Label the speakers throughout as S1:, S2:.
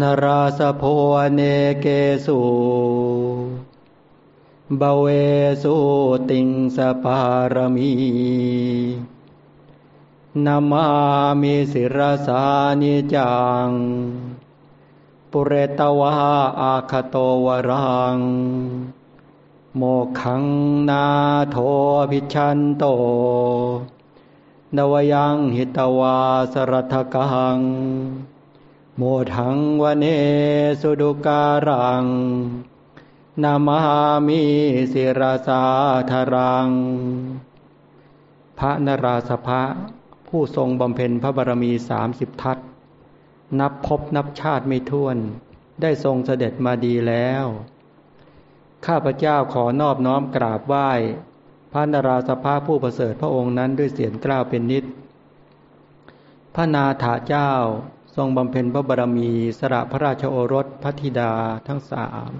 S1: นราสโพเนเกสุบเวสุติงสปารมีนามามิสิรสานิจัง ปุเรตวะอาคโตวรัง โมขังนาโทพิชันโต นวยังหิตวาสรัทกัง โมทังวเนสุดุการัง นามามิสิรสาธรัง พระนราสภะผู้ทรงบำเพ็ญพระบารมีสามสิบทัศนับพบนับชาติไม่ท้วน ได้ทรงเสด็จมาดีแล้ว ข้าพเจ้าขอนอบน้อมกราบไหว้ พระนราสภาผู้ประเสริฐพระองค์นั้นด้วยเสียงกล้าวเป็นนิด พระนาถาเจ้า ทรงบำเพ็ญพระบารมีสระพระราชโอรสพระธิดาทั้งสาม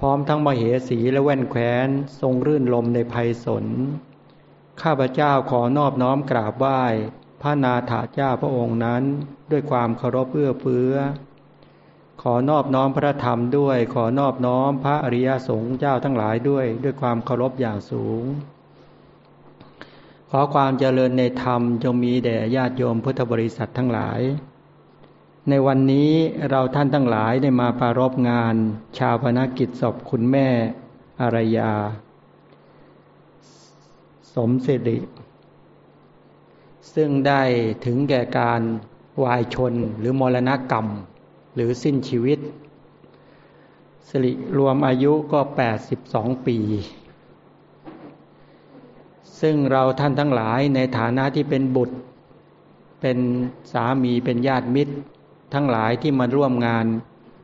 S1: พร้อมทั้งมเหสีและแว่นแคว้นทรงรื่นลมในภัยสน ข้าพเจ้าขอนอบน้อมกราบไหว้ พระนาถาเจ้าพระองค์นั้น ด้วยความเคารพเอื้อเฟื้อ ขอนอบน้อมพระธรรมด้วย ขอนอบน้อมพระอริยสงฆ์เจ้าทั้งหลายด้วย ด้วยความเคารพอย่างสูง ขอความเจริญในธรรมจงมีแด่ญาติโยมพุทธบริษัททั้งหลาย ในวันนี้เราท่านทั้งหลายได้มาปารบงาน ชาวพนักกิจศพคุณแม่อารยา สมสิริ ซึ่งได้ถึงแก่การวายชนหรือมรณกรรม หรือสิ้นชีวิต สิริรวมอายุก็แปดสิบสองปี ซึ่งเราท่านทั้งหลายในฐานะที่เป็นบุตร เป็นสามีเป็นญาติมิตร ทั้งหลายที่มาร่วมงาน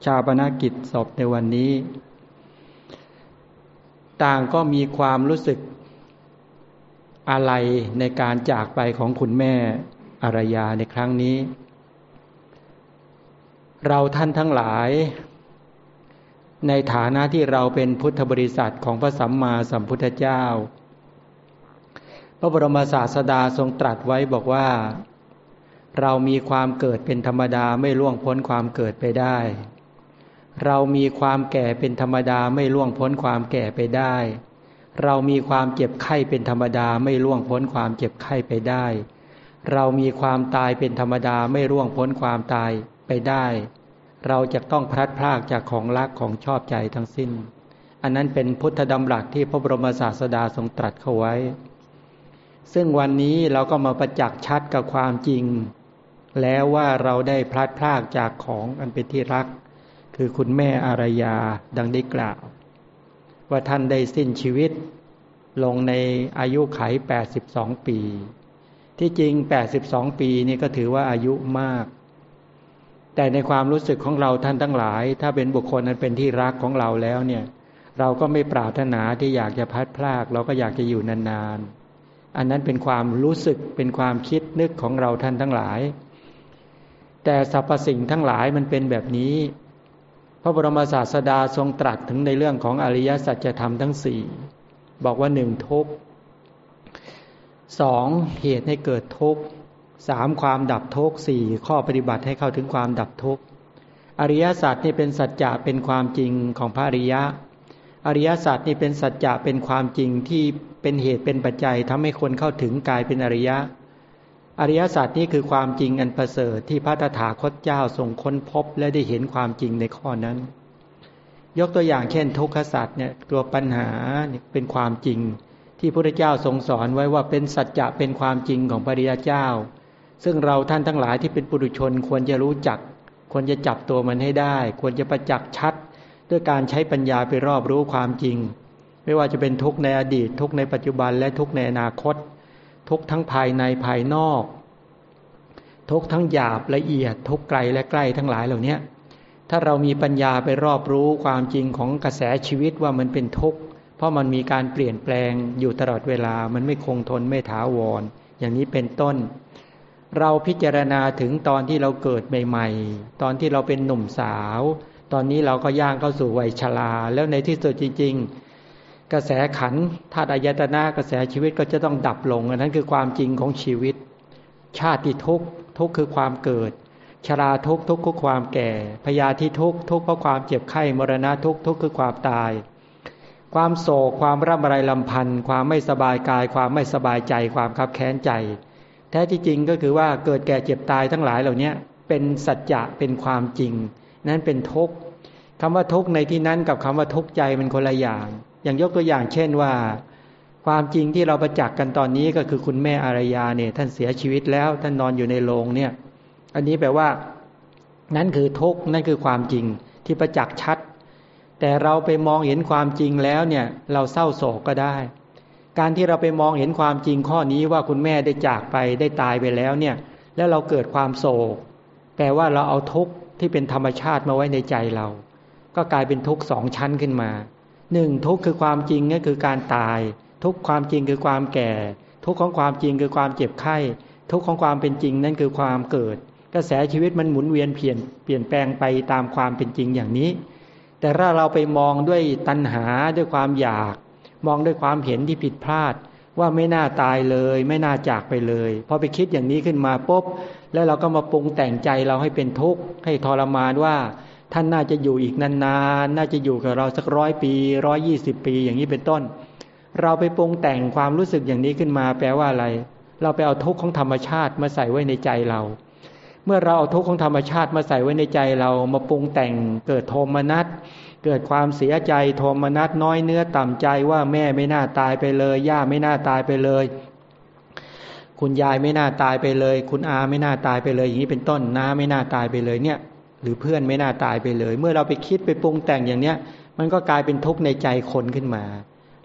S1: ชาปนากิจศพในวันนี้ ต่างก็มีความรู้สึกอะไรในการจากไปของคุณแม่อารยาในครั้งนี้ เราท่านทั้งหลาย ในฐานะที่เราเป็นพุทธบริษัทของพระสัมมาสัมพุทธเจ้า ระบรมศาสดาทรงตรัสไว้บอกว่า เรามีความเกิดเป็นธรรมดาไม่ล่วงพ้นความเกิดไปได้ เรามีความแก่เป็นธรรมดาไม่ล่วงพ้นความแก่ไปได้ เรามีความเจ็บไข้เป็นธรรมดาไม่ล่วงพ้นความเจ็บไข้ไปได้ เรามีความตายเป็นธรรมดาไม่ล่วงพ้นความตายไปได้ เราจะต้องพลัดพรากจากของรักของชอบใจทั้งสิ้น อันนั้นเป็นพุทธดำรัสที่พระบรมศาสดาทรงตรัสเข้าไว้ ซึ่งวันนี้เราก็มาประจักษ์ชัดกับความจริง แล้วว่าเราได้พลัดพรากจากของอันเป็นที่รัก คือคุณแม่อารยาดังได้กล่าว ว่าท่านได้สิ้นชีวิต ลงในอายุไข 82 ปี ที่จริง 82 ปีนี่ก็ถือว่าอายุมาก แต่ในความรู้สึกของเราท่านทั้งหลาย ถ้าเป็นบุคคลนั้นเป็นที่รักของเราแล้วเนี่ย เราก็ไม่ปรารถนาที่อยากจะพัดพลาก เราก็อยากจะอยู่นานๆ อันนั้นเป็นความรู้สึกเป็นความคิดนึกของเราท่านทั้งหลาย แต่สรรพสิ่งทั้งหลายมันเป็นแบบนี้ พระบรมศาสดาทรงตรัสถึงในเรื่องของอริยสัจธรรมทั้งสี่บอกว่าหนึ่งทุกสองเหตุให้เกิดทุกสามความดับทุกสี่ข้อปฏิบัติให้เข้าถึงความดับทุกอริยสัจนี่เป็นสัจจะเป็นความจริงของพระอริยะ อริยสัจนี่เป็นสัจจะเป็นความจริงที่ เป็นเหตุเป็นปัจจัยทำให้คนเข้าถึงกายเป็นอริยะ อริยศาสัจนี่คือความจริงอันประเสริฐที่พระตถาคตเจ้าทรงค้นพบและได้เห็นความจริงในข้อนั้น ยกตัวอย่างเช่น ทุกขศาสัจเนี่ยตัวปัญหาเป็นความจริง ที่พระเจ้าทรงสอนไว้ว่าเป็นสัจจะเป็นความจริงของพระริยเจ้า ซึ่งเราท่านทั้งหลายที่เป็นปุถุชนควรจะรู้จัก ควรจะจับตัวมันให้ได้ ควรจะประจักษ์ชัด ด้วยการใช้ปัญญาไปรอบรู้ความจริง ไม่ว่าจะเป็นทุกในอดีต ทุกในปัจจุบันและทุกในอนาคต ทุกทั้งภายในภายนอก ทุกทั้งหยาบละเอียด ทุกไกลและใกล้ทั้งหลายเหล่านี้ถ้าเรามีปัญญาไปรอบรู้ความจริงของกระแสชีวิตว่ามันเป็นทุกข์เพราะมันมีการเปลี่ยนแปลงอยู่ตลอดเวลามันไม่คงทนไม่ถาวร อย่างนี้เป็นต้น เราพิจารณาถึงตอนที่เราเกิดใหม่ ๆ ตอนที่เราเป็นหนุ่มสาว ตอนนี้เราก็ย่างเข้าสู่วัยชราแล้วในที่สุดจริงๆ กระแสขันธาตุอายตนะกระแสชีวิตก็จะต้องดับลงอันนั้นคือความจริงของชีวิต ชาติทุกทุกคือความเกิด ชราทุกทุกคือความแก่ พยาธิทุกทุกเพราะความเจ็บไข้มรณะทุกทุกคือความตาย ความโศกความร่ำไรลำพันธ์ความไม่สบายกาย ความไม่สบายใจ ความคับแค้นใจ แท้ที่จริงก็คือว่าเกิดแก่เจ็บตายทั้งหลายเหล่านี้เป็นสัจจะเป็นความจริง นั้นเป็นทุกข์คำว่าทุกข์ในที่นั้นกับคำว่าทุกข์ใจมันคนละอย่าง อย่างยกตัวอย่างเช่นว่า ความจริงที่เราประจักษ์กันตอนนี้ก็คือคุณแม่อารยาเนี่ย ท่านเสียชีวิตแล้วท่านนอนอยู่ในโรงเนี่ย อันนี้แปลว่า นั่นคือทุกข์นั่นคือความจริงที่ประจักษ์ชัด แต่เราไปมองเห็นความจริงแล้วเนี่ย เราเศร้าโศกก็ได้ การที่เราไปมองเห็นความจริงข้อนี้ว่าคุณแม่ได้จากไปได้ตายไปแล้วเนี่ย แล้วเราเกิดความโศก แปลว่าเราเอาทุกข์ที่เป็นธรรมชาติมาไว้ในใจเรา ก็กลายเป็นทุกข์สองชั้นขึ้นมา หนึ่งทุกข์คือความจริงก็คือการตาย ทุกข์ความจริงคือความแก่ ทุกข์ของความจริงคือความเจ็บไข้ ทุกข์ของความเป็นจริงนั่นคือความเกิด กระแสชีวิตมันหมุนเวียนเปลี่ยนเปลี่ยนแปลงไปตามความเป็นจริงอย่างนี้ แต่ถ้าเราไปมองด้วยตัณหาด้วยความอยาก มองด้วยความเห็นที่ผิดพลาด ว่าไม่น่าตายเลย ไม่น่าจากไปเลยพอไปคิดอย่างนี้ขึ้นมาปุ๊บแล้วเราก็มาปรุงแต่งใจเราให้เป็นทุกข์ให้ทรมานว่า ท่านน่าจะอยู่อีกนานๆ น่าจะอยู่กับเราสักร้อยปีร้อยยี่สิบปีอย่างนี้เป็นต้น เราไปปรุงแต่งความรู้สึกอย่างนี้ขึ้นมา แปลว่าอะไร เราไปเอาทุกข์ของธรรมชาติมาใส่ไว้ในใจเรา เมื่อเราเอาทุกข์ของธรรมชาติมาใส่ไว้ในใจเรา มาปรุงแต่งเกิดโทมนัส เกิดความเสียใจโทมนัสน้อยเนื้อต่ำใจว่าแม่ไม่น่าตายไปเลย ย่าไม่น่าตายไปเลย คุณยายไม่น่าตายไปเลย คุณอาไม่น่าตายไปเลยอย่างนี้เป็นต้นน้าไม่น่าตายไปเลยเนี่ย หรือเพื่อนไม่น่าตายไปเลย เมื่อเราไปคิดไปปรุงแต่งอย่างเนี้ย มันก็กลายเป็นทุกข์ในใจคนขึ้นมา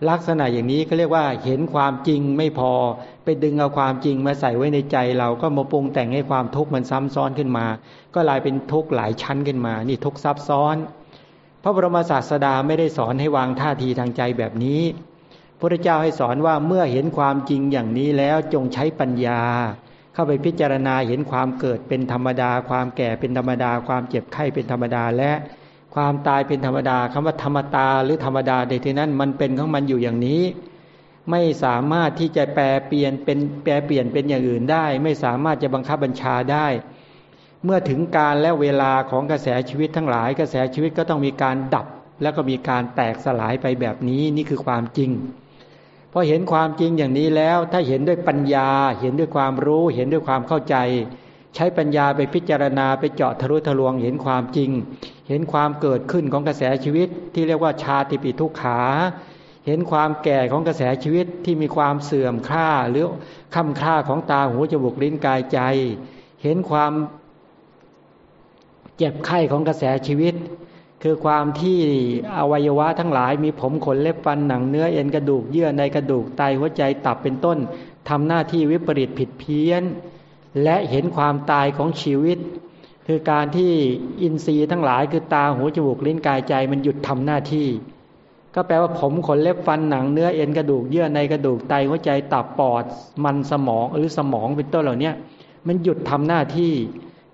S1: ลักษณะอย่างนี้ก็เรียกว่าเห็นความจริงไม่พอ ไปดึงเอาความจริงมาใส่ไว้ในใจเราก็มาปรุงแต่งให้ความทุกข์มันซ้ำซ้อนขึ้นมา ก็กลายเป็นทุกข์หลายชั้นขึ้นมา นี่ทุกข์ซับซ้อน พระบรมศาสดาไม่ได้สอนให้วางท่าทีทางใจแบบนี้พระเจ้าให้สอนว่าเมื่อเห็นความจริงอย่างนี้แล้วจงใช้ปัญญา เข้าไปพิจารณาเห็นความเกิดเป็นธรรมดา ความแก่เป็นธรรมดา ความเจ็บไข้เป็นธรรมดาและความตายเป็นธรรมดาคำว่าธรรมตาหรือธรรมดาในที่นั้นมันเป็นของมันอยู่อย่างนี้ ไม่สามารถที่จะแปลเปลี่ยนเป็นแปลเปลี่ยนเป็นอย่างอื่นได้ ไม่สามารถจะบังคับบัญชาได้ เมื่อถึงการและเวลาของกระแสชีวิตทั้งหลาย กระแสชีวิตก็ต้องมีการดับ แล้วก็มีการแตกสลายไปแบบนี้นี่คือความจริง พอเห็นความจริงอย่างนี้แล้ว ถ้าเห็นด้วยปัญญา เห็นด้วยความรู้ เห็นด้วยความเข้าใจ ใช้ปัญญาไปพิจารณาไปเจาะทะลุทะลวง เห็นความจริง เห็นความเกิดขึ้นของกระแสชีวิต ที่เรียกว่าชาติปิทุกขา เห็นความแก่ของกระแสชีวิตที่มีความเสื่อมค่าหรือคำค่าของตาหูจมูกลิ้นกายใจ เห็นความเจ็บไข้ของกระแสชีวิต คือความที่อวัยวะทั้งหลายมีผมขนเล็บฟันหนังเนื้อเอ็นกระดูกเยื่อในกระดูกไตหัวใจตับเป็นต้นทำหน้าที่วิปริตผิดเพี้ยน และเห็นความตายของชีวิต คือการที่อินทรีย์ทั้งหลายคือตาหูจมูกลิ้นกายใจมันหยุดทำหน้าที่ ก็แปลว่าผมขนเล็บฟันหนังเนื้อเอ็นกระดูกเยื่อในกระดูกไตหัวใจตับปอด มันสมองหรือสมองเป็นต้นเหล่านี้มันหยุดทำหน้าที่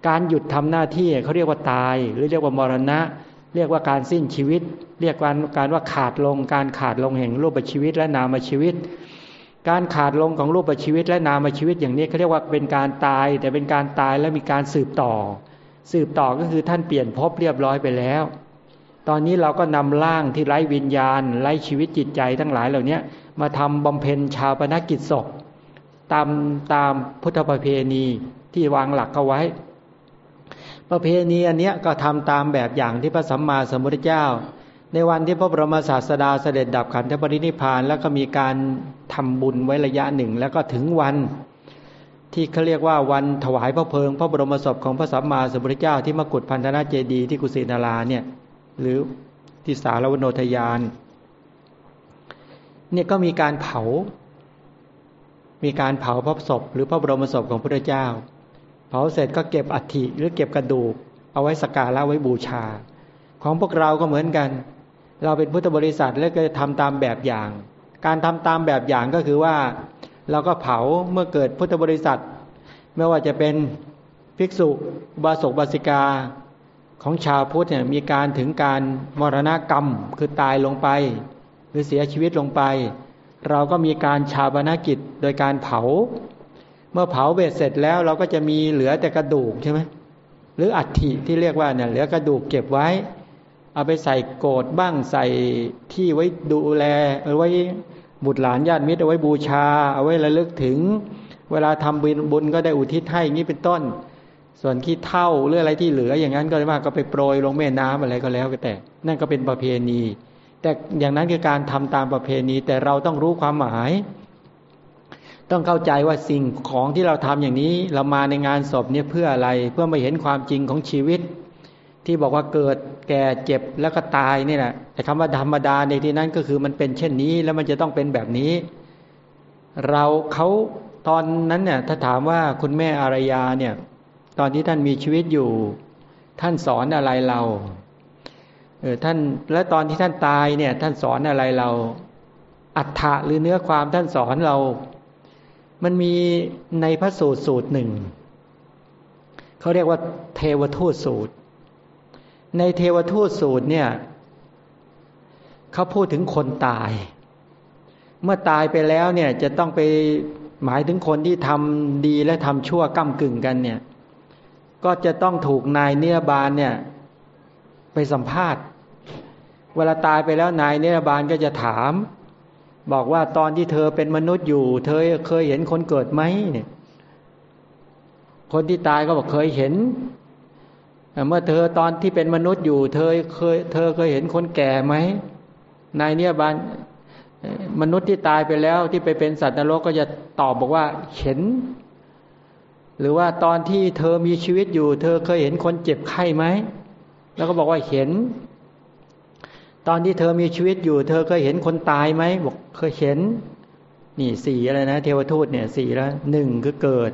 S1: การหยุดทำหน้าที่เขาเรียกว่าตาย หรือเรียกว่ามรณะ เรียกว่าการสิ้นชีวิต เรียกการการว่าขาดลง การขาดลงแห่งรูปชีวิตและนามชีวิต การขาดลงของรูปชีวิตและนามชีวิตอย่างนี้เขาเรียกว่าเป็นการตาย แต่เป็นการตายแล้วมีการสืบต่อ สืบต่อก็คือท่านเปลี่ยนภพเรียบร้อยไปแล้ว ตอนนี้เราก็นำร่างที่ไร้วิญญาณ ไร้ชีวิตจิตใจทั้งหลายเหล่านี้มาทำบำเพ็ญชาวปนกิจศพตามตามพุทธประเพณีที่วางหลักเอาไว้ ประเพณีอันเนี้ยก็ทำตามแบบอย่างที่พระสัมมาสัมพุทธเจ้า ในวันที่พระบรมศาสดาเสด็จดับขันธปรินิพาน แล้วก็มีการทำบุญไว้ระยะหนึ่ง แล้วก็ถึงวันที่เขาเรียกว่าวันถวายพระเพลิง พระบรมศพของพระสัมมาสัมพุทธเจ้า ที่มกุฏพันธนาเจดีที่กุสินาราเนี่ยหรือที่สารวโนทยานเนี่ยก็มีการเผา มีการเผาพระศพ หรือพระบรมศพของพระเจ้า ผาเสร็จก็เก็บอัฐิหรือเก็บกระดูก เอาไว้สักการะไว้บูชา ของพวกเราก็เหมือนกัน เราเป็นพุทธบริษัทแล้วก็ทำตามแบบอย่าง การทำตามแบบอย่างก็คือว่าเราก็เผาเมื่อเกิดพุทธบริษัท ไม่ว่าจะเป็นภิกษุบาศกบาสิกาของชาวพุทธเนี่ยมีการถึงการมรณกรรมคือตายลงไป หรือเสียชีวิตลงไป เราก็มีการชาบนกิจโดยการเผา เมื่อเผาเบ็ดเสร็จแล้วเราก็จะมีเหลือแต่กระดูกใช่ไหมหรืออัฐิที่เรียกว่าเนี่ยเหลือกระดูกเก็บไว้ เอาไปใส่โกดบ้างใส่ที่ไว้ดูแลเอาไว้บุตรหลานญาติมิตรเอาไว้บูชา เอาไว้ระลึกถึง เวลาทำบุญบุญก็ได้อุทิศให้อย่างนี้เป็นต้น ส่วนขี้เท่าหรืออะไรที่เหลืออย่างนั้นก็ว่าก็ไปโปรยลงแม่น้ำอะไรก็แล้วแต่ นั่นก็เป็นประเพณี แต่อย่างนั้นคือการทำตามประเพณีแต่เราต้องรู้ความหมาย ต้องเข้าใจว่าสิ่งของที่เราทำอย่างนี้ เรามาในงานศพเนี่ยเพื่ออะไร เพื่อมาเห็นความจริงของชีวิต ที่บอกว่าเกิดแก่เจ็บแล้วก็ตายนี่แหละแต่คำว่าธรรมดาในที่นั้นก็คือมันเป็นเช่นนี้แล้วมันจะต้องเป็นแบบนี้ เราเขาตอนนั้นเนี่ยถ้าถามว่าคุณแม่อารยาเนี่ย ตอนที่ท่านมีชีวิตอยู่ ท่านสอนอะไรเราเออท่านและตอนที่ท่านตายเนี่ย ท่านสอนอะไรเรา อัฏฐะหรือเนื้อความท่านสอนเรา มันมีในพระสูตรสูตรหนึ่ง เขาเรียกว่าเทวทูตสูตร ในเทวทูตสูตรเนี่ยเขาพูดถึงคนตาย เมื่อตายไปแล้วเนี่ยจะต้องไปหมายถึงคนที่ทำดีและทำชั่วก้ากึ่งกันเนี่ย ก็จะต้องถูกนายเนียบาลเนี่ย ไปสัมภาษณ์ เวลาตายไปแล้วนายเนียบาลก็จะถาม บอกว่าตอนที่เธอเป็นมนุษย์อยู่ เธอเคยเห็นคนเกิดไหมเนี่ย คนที่ตายก็บอกเคยเห็นเมื่อเธอตอนที่เป็นมนุษย์อยู่ เธอเคย เธอเคยเห็นคนแก่ไหมนายเนี่ยบาลมนุษย์ที่ตายไปแล้วที่ไปเป็นสัตว์นรกก็จะตอบบอกว่าเห็น หรือว่าตอนที่เธอมีชีวิตอยู่ เธอเคยเห็นคนเจ็บไข้ไหมแล้วก็บอกว่าเห็น ตอนที่เธอมีชีวิตอยู่ เธอเคยเห็นคนตายไหมบอกเคยเห็น นี่สี่อะไรนะ เทวทูตเนี่ยสี่แล้วหนึ่งคือเกิด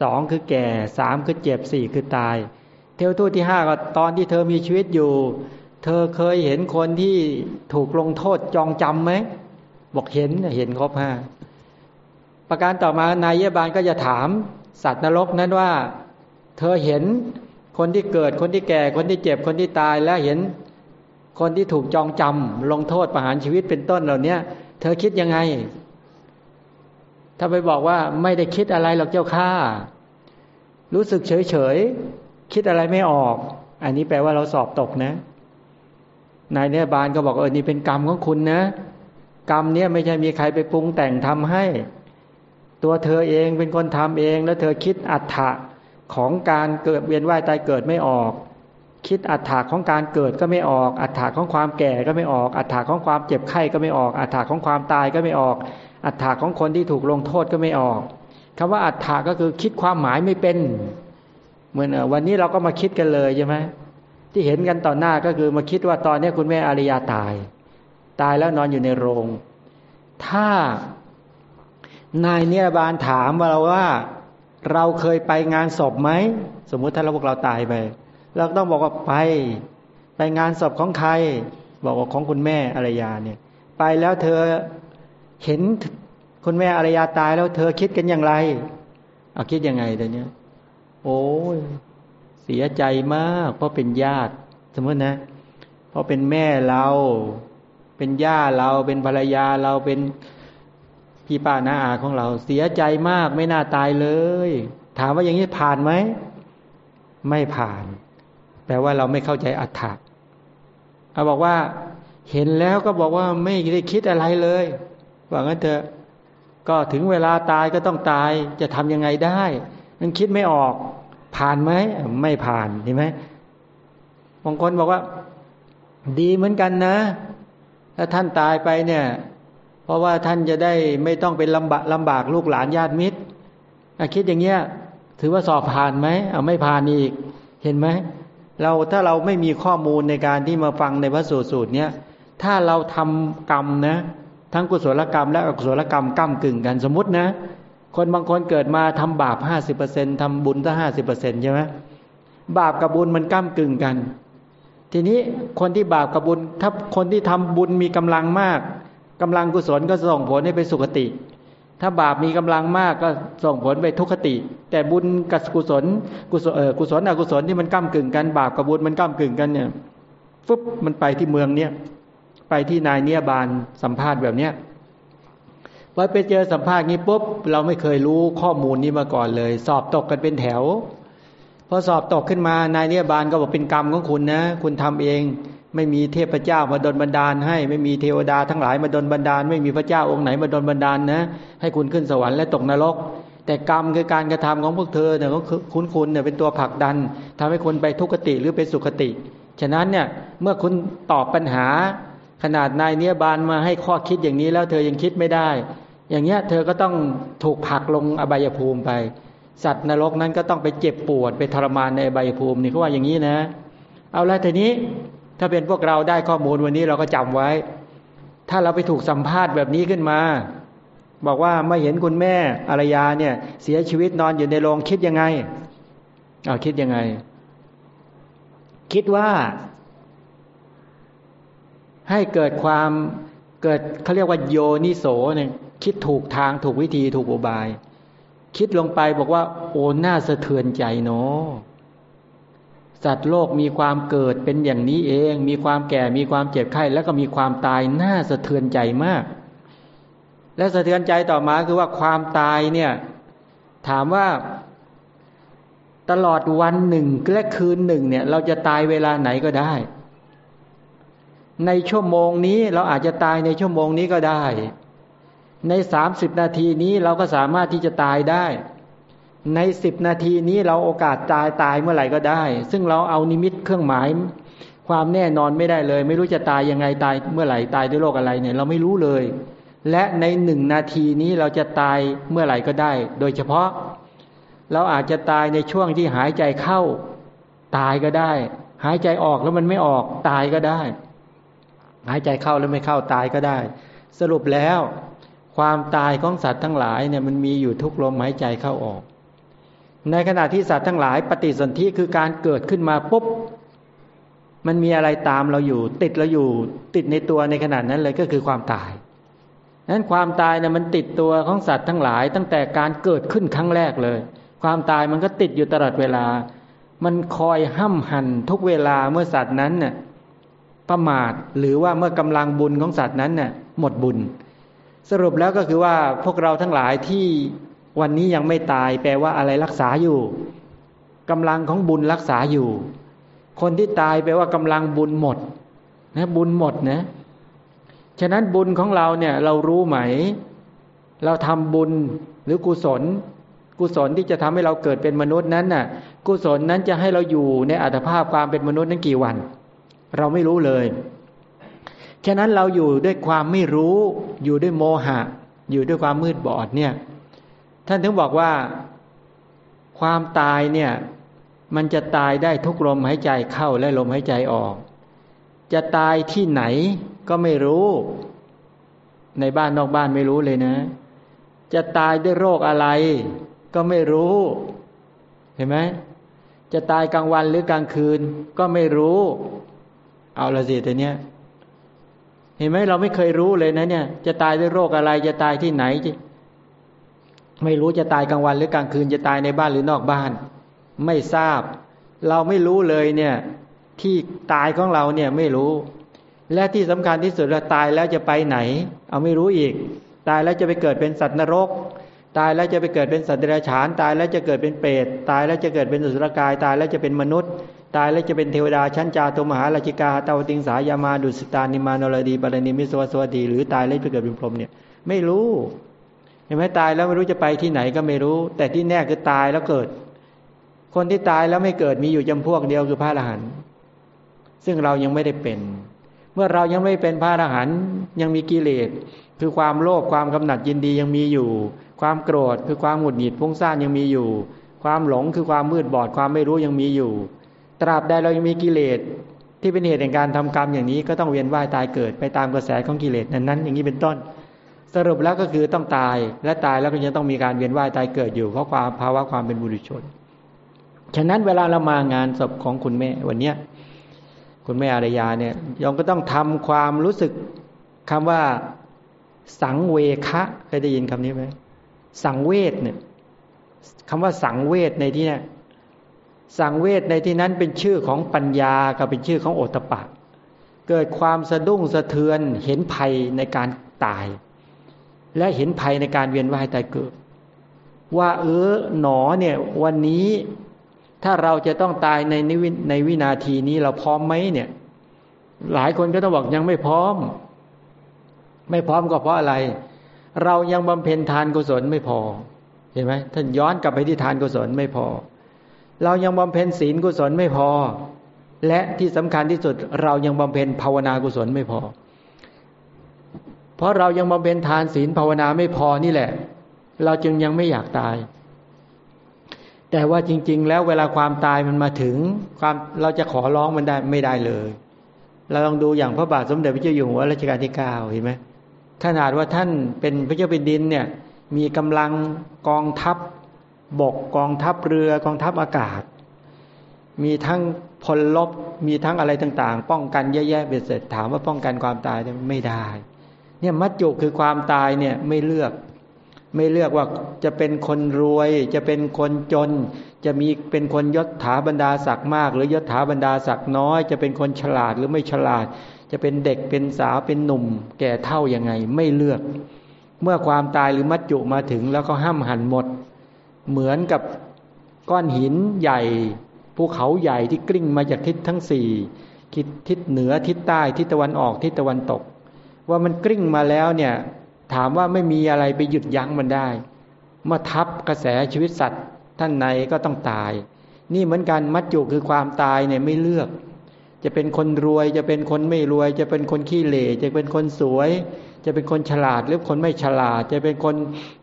S1: สองคือแก่สามคือเจ็บสี่คือตาย เทวทูตที่ห้าก็ตอนที่เธอมีชีวิตอยู่ เธอเคยเห็นคนที่ถูกลงโทษจองจำไหมบอกเห็นเห็นครบห้าประการต่อมานายเยบาลก็จะถามสัตว์นรกนั้นว่า เธอเห็นคนที่เกิดคนที่แก่คนที่เจ็บคนที่ตายแล้วเห็น คนที่ถูกจองจำลงโทษประหารชีวิตเป็นต้นเหล่านี้เธอคิดยังไง ถ้าไปบอกว่าไม่ได้คิดอะไรหรอกเจ้าข้ารู้สึกเฉยเฉยคิดอะไรไม่ออก อันนี้แปลว่าเราสอบตกนะนายเนบาลก็บอกเออนี่เป็นกรรมของคุณนะ กรรมเนี่ยไม่ใช่มีใครไปปรุงแต่งทำให้ ตัวเธอเองเป็นคนทำเอง แล้วเธอคิดอัฏฐะของการเกิดเวียนว่ายตายเกิดไม่ออก คิดอัฏฐะของการเกิดก็ไม่ออกอัฏฐะของความแก่ก็ไม่ออกอัฏฐะของความเจ็บไข้ก็ไม่ออกอัฏฐะของความตายก็ไม่ออกอัฏฐะของคนที่ถูกลงโทษก็ไม่ออกคำว่าอัฏฐะก็คือคิดความหมายไม่เป็น เหมือนวันนี้เราก็มาคิดกันเลยใช่ไหมที่เห็นกันต่อหน้าก็คือมาคิดว่าตอนนี้คุณแม่อริยาตาย ตายแล้วนอนอยู่ในโรง ถ้านายเนียบาลถามเราว่า เราเคยไปงานศพไหมสมมุติถ้าเราพวกเราตายไป เราต้องบอกว่าไป ไปงานศพของใคร บอกว่าของคุณแม่อารยาเนี่ย ไปแล้วเธอเห็นคุณแม่อารยาตายแล้วเธอคิดกันอย่างไรเอาคิดยังไงตอนนี้โอ้ยเสียใจมาก เพราะเป็นญาติ สมมตินะ เพราะเป็นแม่เรา เป็นย่าเราเป็นภรรยาเราเป็นพี่ป้าน้าอาของเรา เสียใจมากไม่น่าตายเลย ถามว่าอย่างนี้ผ่านไหม ไม่ผ่าน ปลว่าเราไม่เข้าใจอัตถะเอาบอกว่าเห็นแล้วก็บอกว่าไม่ได้คิดอะไรเลยว่างั้นเถอะก็ถึงเวลาตายก็ต้องตายจะทำยังไงได้ มันคิดไม่ออก ผ่านไหมไม่ผ่านเห็นไหมบางคนบอกว่า ดีเหมือนกันนะ ถ้าท่านตายไปเนี่ย เพราะว่าท่านจะได้ไม่ต้องเป็นลำบากลำบากลูกหลานญาติมิตรคิดอย่างเงี้ย ถือว่าสอบผ่านไหมเอาไม่ผ่านอีก เห็นไหม เราถ้าเราไม่มีข้อมูลในการที่มาฟังในพระสูตรสูตรเนี้ยถ้าเราทำกรรมนะ ทั้งกุศลกรรมและอกุศลกรรมก้ากึ่งกันสมมตินะ คนบางคนเกิดมาทำบาปห้าสิบเปอร์เซ็นทำบุญตั้งห้าสิบเปอร์เซ็นใช่ไหมบาปกับบุญมันก้ากึ่งกัน ทีนี้คนที่บาปกับบุญ ถ้าคนที่ทำบุญมีกำลังมากกำลังกุศลก็ส่งผลให้ไปสุคติ ถ้าบาปมีกำลังมากก็ส่งผลไปทุคติ แต่บุญกับกุศลกุศลเออกุศลอกุศลที่มันก้ากึ่งกัน บาปกับบุญมันก้ากึ่งกันเนี่ยฟึบมันไปที่เมืองเนี้ยไปที่นายเนียบานสัมภาษณ์แบบเนี้ยพอไปเจอสัมภาษณ์นี้ปุ๊บเราไม่เคยรู้ข้อมูลนี้มาก่อนเลย สอบตกกันเป็นแถวพอสอบตกขึ้นมานายเนียบาลก็บอกเป็นกรรมของคุณนะ คุณทำเอง ไม่มีเทพเจ้ามาดลบันดาลให้ ไม่มีเทวดาทั้งหลายมาดลบันดาล ไม่มีพระเจ้าองค์ไหนมาดลบันดาลนะ ให้คุณขึ้นสวรรค์และตกนรก แต่กรรมคือการกระทำของพวกเธอเนี่ยก็คุณคุณเนี่ยเป็นตัวผลักดันทำให้คนไปทุกขติหรือไปสุขติ ฉะนั้นเนี่ยเมื่อคุณตอบปัญหา ขนาดนายเนี้ยบานมาให้ข้อคิดอย่างนี้แล้วเธอยังคิดไม่ได้ อย่างเงี้ยเธอก็ต้องถูกผลักลงอบายภูมิไป สัตว์นรกนั้นก็ต้องไปเจ็บปวดไปทรมานในใบายภูมินี่เขาว่าอย่างนี้นะ เอาละทีนี้ ถ้าเป็นพวกเราได้ข้อมูลวันนี้เราก็จำไว้ ถ้าเราไปถูกสัมภาษณ์แบบนี้ขึ้นมา บอกว่าไม่เห็นคุณแม่อารยาเนี่ย เสียชีวิตนอนอยู่ในโรงคิดยังไงเอาคิดยังไง คิดว่า ให้เกิดความเกิดเขาเรียกว่าโยนิโสเนี่ยคิดถูกทางถูกวิธีถูกอุบาย คิดลงไปบอกว่า โอ้น่าสะเทือนใจเนาะ สัตว์โลกมีความเกิดเป็นอย่างนี้เอง มีความแก่มีความเจ็บไข้ แล้วก็มีความตายน่าสะเทือนใจมาก และสะเทือนใจต่อมาคือว่าความตายเนี่ยถามว่าตลอดวันหนึ่งและคืนหนึ่งเนี่ย เราจะตายเวลาไหนก็ได้ ในชั่วโมงนี้เราอาจจะตายในชั่วโมงนี้ก็ได้ ในสามสิบนาทีนี้เราก็สามารถที่จะตายได้ ในสิบนาทีนี้เราโอกาสตายตายเมื่อไหร่ก็ได้ ซึ่งเราเอานิมิตเครื่องหมาย ความแน่นอนไม่ได้เลย ไม่รู้จะตายยังไงตายเมื่อไหร่ตายด้วยโรคอะไรเนี่ย เราไม่รู้เลย และในหนึ่งนาทีนี้เราจะตายเมื่อไหร่ก็ได้ โดยเฉพาะ เราอาจจะตายในช่วงที่หายใจเข้า ตายก็ได้ หายใจออกแล้วมันไม่ออกตายก็ได้ หายใจเข้าแล้วไม่เข้าตายก็ได้ สรุปแล้ว ความตายของสัตว์ทั้งหลายเนี่ยมันมีอยู่ทุกลมหายใจเข้าออก ในขณะที่สัตว์ทั้งหลาย ปฏิสนธิคือการเกิดขึ้นมาปุ๊บ มันมีอะไรตามเราอยู่ ติดเราอยู่ ติดในตัวในขณะนั้นเลยก็คือความตายนั้นความตายเนี่ยมันติดตัวของสัตว์ทั้งหลาย ตั้งแต่การเกิดขึ้นครั้งแรกเลย ความตายมันก็ติดอยู่ตลอดเวลา มันคอยห้ำหันทุกเวลาเมื่อสัตว์นั้นเนี่ยประมาทหรือว่าเมื่อกำลังบุญของสัตว์นั้นเนี่ยหมดบุญ สรุปแล้วก็คือว่าพวกเราทั้งหลายที่ วันนี้ยังไม่ตายแปลว่าอะไรรักษาอยู่กำลังของบุญรักษาอยู่ คนที่ตายแปลว่ากำลังบุญหมด นะบุญหมดนะ ฉะนั้นบุญของเราเนี่ย เรารู้ไหม เราทำบุญหรือกุศล กุศลที่จะทำให้เราเกิดเป็นมนุษย์นั้นน่ะ กุศลนั้นจะให้เราอยู่ในอัตภาพความเป็นมนุษย์นั้นกี่วัน เราไม่รู้เลย ฉะนั้นเราอยู่ด้วยความไม่รู้ อยู่ด้วยโมหะ อยู่ด้วยความมืดบอดเนี่ย ท่านถึงบอกว่าความตายเนี่ยมันจะตายได้ทุกลมหายใจเข้าและลมหายใจออก จะตายที่ไหนก็ไม่รู้ ในบ้านนอกบ้านไม่รู้เลยนะ จะตายด้วยโรคอะไร ก็ไม่รู้ เห็นไหมจะตายกลางวันหรือกลางคืนก็ไม่รู้ เอาละสิแต่เนี้ยเห็นไหมเราไม่เคยรู้เลยนะเนี่ย จะตายด้วยโรคอะไร จะตายที่ไหน ไม่รู้จะตายกลางวันหรือกลางคืนจะตายในบ้านหรือนอกบ้าน ไม่ทราบ เราไม่รู้เลยเนี่ยที่ตายของเราเนี่ยไม่รู้ และที่สำคัญที่สุดเราตายแล้วจะไปไหน เอาไม่รู้อีก ตายแล้วจะไปเกิดเป็นสัตว์นรก ตายแล้วจะไปเกิดเป็นสัตว์เดรัจฉาน ตายแล้วจะเกิดเป็นเปรตตายแล้วจะเกิดเป็นสุรกาย ตายแล้วจะเป็นมนุษย์ ตายแล้วจะเป็นเทวดาชั้นจาตุมหาราชิกาเตาติงสายามาดุสตานิมานรดีปารณิมิสวสวัสดี หรือตายแล้วไปเกิดเป็นพรหมเนี่ยไม่รู้ ห็นไหมตายแล้วไม่รู้จะไปที่ไหนก็ไม่รู้ แต่ที่แน่คือตายแล้วเกิด คนที่ตายแล้วไม่เกิดมีอยู่จำพวกเดียวคือพระอรหันต์ซึ่งเรายังไม่ได้เป็น เมื่อเรายังไม่เป็นพระอรหันต์ยังมีกิเลสคือความโลภความกำหนัดยินดียังมีอยู่ ความโกรธคือความหงุดหงิดพุ่งซ่านยังมีอยู่ ความหลงคือความมืดบอดความไม่รู้ยังมีอยู่ ตราบใดเรายังมีกิเลสที่เป็นเหตุแห่งการทำกรรมอย่างนี้ก็ต้องเวียนว่ายตายเกิดไปตามกระแสของกิเลสนั้นนั้นอย่างนี้เป็นต้น สรุปแล้วก็คือต้องตายและตายแล้วก็ยังต้องมีการเวียนว่ายตายเกิดอยู่เพราะความภาวะความเป็นบุรุชน ฉะนั้นเวลาเรามางานศพของคุณแม่วันเนี้ยคุณแม่อารยาเนี่ยยองก็ต้องทำความรู้สึกคำว่าสังเวคะเคยได้ยินคำนี้ไหมสังเวชเนี่ยคำว่าสังเวชในที่นี้สังเวชในที่นั้นเป็นชื่อของปัญญากับเป็นชื่อของโอตปะ เกิดความสะดุ้งสะเทือนเห็นภัยในการตาย และเห็นภัยในการเวียนว่ายตายเกิด ว่าเออหนอเนี่ยวันนี้ถ้าเราจะต้องตายในนิวในวินาทีนี้เราพร้อมไหมเนี่ย หลายคนก็ต้องบอกยังไม่พร้อม ไม่พร้อมก็เพราะอะไร เรายังบำเพ็ญทานกุศลไม่พอ เห็นไหมท่านย้อนกลับไปที่ทานกุศลไม่พอ เรายังบำเพ็ญศีลกุศลไม่พอ และที่สำคัญที่สุดเรายังบำเพ็ญภาวนากุศลไม่พอ เพราะเรายังบำเพ็ญทานศีลภาวนาไม่พอนี่แหละ เราจึงยังไม่อยากตาย แต่ว่าจริง ๆ แล้วเวลาความตายมันมาถึง ความเราจะขอร้องมันได้ไม่ได้เลย เราลองดูอย่างพระบาทสมเด็จพระเจ้าอยู่หัวรัชกาลที่เก้าเห็นไหมขนาดว่าท่านเป็นพระเจ้าเป็นดินเนี่ย มีกำลังกองทัพบกกองทัพเรือกองทัพอากาศ มีทั้งพลลบมีทั้งอะไรต่าง ๆ ป้องกันแย่ๆเบ็ดเสร็จถามว่าป้องกันความตายไม่ได้ เนี่ยมัจจุคือความตายเนี่ยไม่เลือก ไม่เลือกว่าจะเป็นคนรวย จะเป็นคนจน จะมีเป็นคนยศถาบรรดาศักดิ์มาก หรือยศถาบรรดาศักดิ์น้อย จะเป็นคนฉลาดหรือไม่ฉลาด จะเป็นเด็กเป็นสาวเป็นหนุ่ม แก่เท่ายังไง ไม่เลือก เมื่อความตายหรือมัจจุมาถึงแล้วก็ห้ามหันหมด เหมือนกับก้อนหินใหญ่ภูเขาใหญ่ที่กลิ้งมาจากทิศทั้งสี่ทิศเหนือทิศใต้ทิศตะวันออกทิศตะวันตก ว่ามันกลิ้งมาแล้วเนี่ย ถามว่าไม่มีอะไรไปหยุดยั้งมันได้ เมื่อทับกระแสชีวิตสัตว์ท่านในก็ต้องตาย นี่เหมือนกันมัจจุคือความตายเนี่ยไม่เลือก จะเป็นคนรวยจะเป็นคนไม่รวย จะเป็นคนขี้เหร่จะเป็นคนสวย จะเป็นคนฉลาดหรือคนไม่ฉลาด จะเป็นคน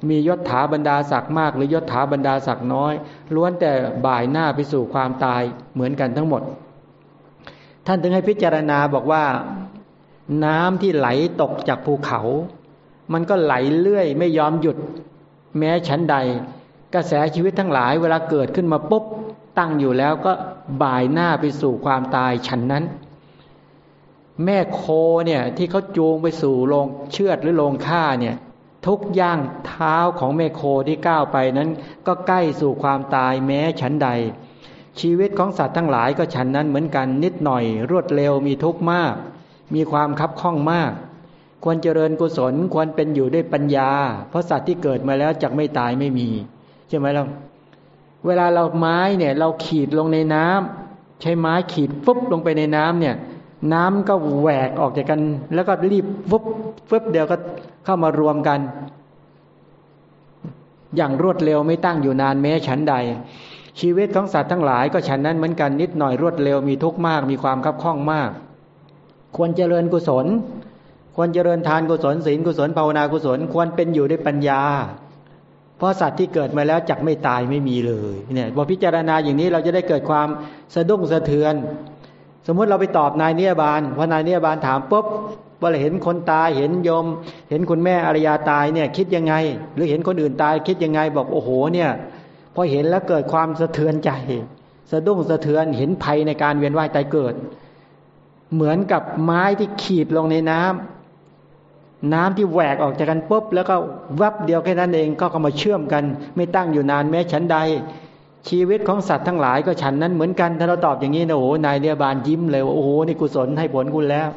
S1: มียศถาบรรดาศักดิ์มาก หรือยศถาบรรดาศักดิ์น้อย ล้วนแต่บ่ายหน้าไปสู่ความตายเหมือนกันทั้งหมด ท่านถึงให้พิจารณาบอกว่า น้ำที่ไหลตกจากภูเขา มันก็ไหลเลื่อยไม่ยอมหยุด แม้ชั้นใด กระแสชีวิตทั้งหลายเวลาเกิดขึ้นมาปุ๊บตั้งอยู่แล้วก็บ่ายหน้าไปสู่ความตายฉันนั้น แม่โคเนี่ยที่เขาจูงไปสู่โรงเชือดหรือโรงฆ่าเนี่ยทุกย่างเท้าของแม่โคที่ก้าวไปนั้น ก็ใกล้สู่ความตายแม้ฉันใด ชีวิตของสัตว์ทั้งหลายก็ฉันนั้นเหมือนกันนิดหน่อยรวดเร็วมีทุกข์มาก มีความคับข้องมาก ควรเจริญกุศลควรเป็นอยู่ด้วยปัญญา เพราะสัตว์ที่เกิดมาแล้วจะไม่ตายไม่มี ใช่ไหมล่ะเวลาเราไม้เนี่ย เราขีดลงในน้ำใช้ไม้ขีดฟุบลงไปในน้ำเนี่ย น้ำก็แหวกออกจากกัน แล้วก็รีบฟุบฟุบเดียวก็เข้ามารวมกัน อย่างรวดเร็วไม่ตั้งอยู่นานแม้ฉันใดชีวิตของสัตว์ทั้งหลายก็ฉันนั้นเหมือนกันนิดหน่อยรวดเร็วมีทุกข์มาก มีความคับข้องมาก ควรเจริญกุศล ควรเจริญทานกุศลศีลกุศลภาวนากุศล ควรเป็นอยู่ด้วยปัญญา เพราะสัตว์ที่เกิดมาแล้วจักไม่ตายไม่มีเลยเนี่ยพอพิจารณาอย่างนี้เราจะได้เกิดความสะดุ้งสะเทือน สมมุติเราไปตอบนายเนียบาลพอนายเนียบาลถามปุ๊บว่าเห็นคนตายเห็นโยม เห็นคุณแม่อริยาตายเนี่ย คิดยังไง หรือเห็นคนอื่นตายคิดยังไงบอกโอ้โหเนี่ยพอเห็นแล้วเกิดความสะเทือนใจ สะดุ้งสะเทือนเห็นภัยในการเวียนว่ายตายเกิด เหมือนกับไม้ที่ขีดลงในน้ำน้ำที่แหวกออกจากกันปุ๊บแล้วก็วับเดียวแค่นั้นเองก็เข้ามาเชื่อมกัน ไม่ตั้งอยู่นานแม้ฉันใด ชีวิตของสัตว์ทั้งหลายก็ฉันนั้นเหมือนกันถ้าเราตอบอย่างนี้นะโอ้นายเรียบาลยิ้มเลยว่าโอ้โหนี่กุศลให้ผลคุณแล้ว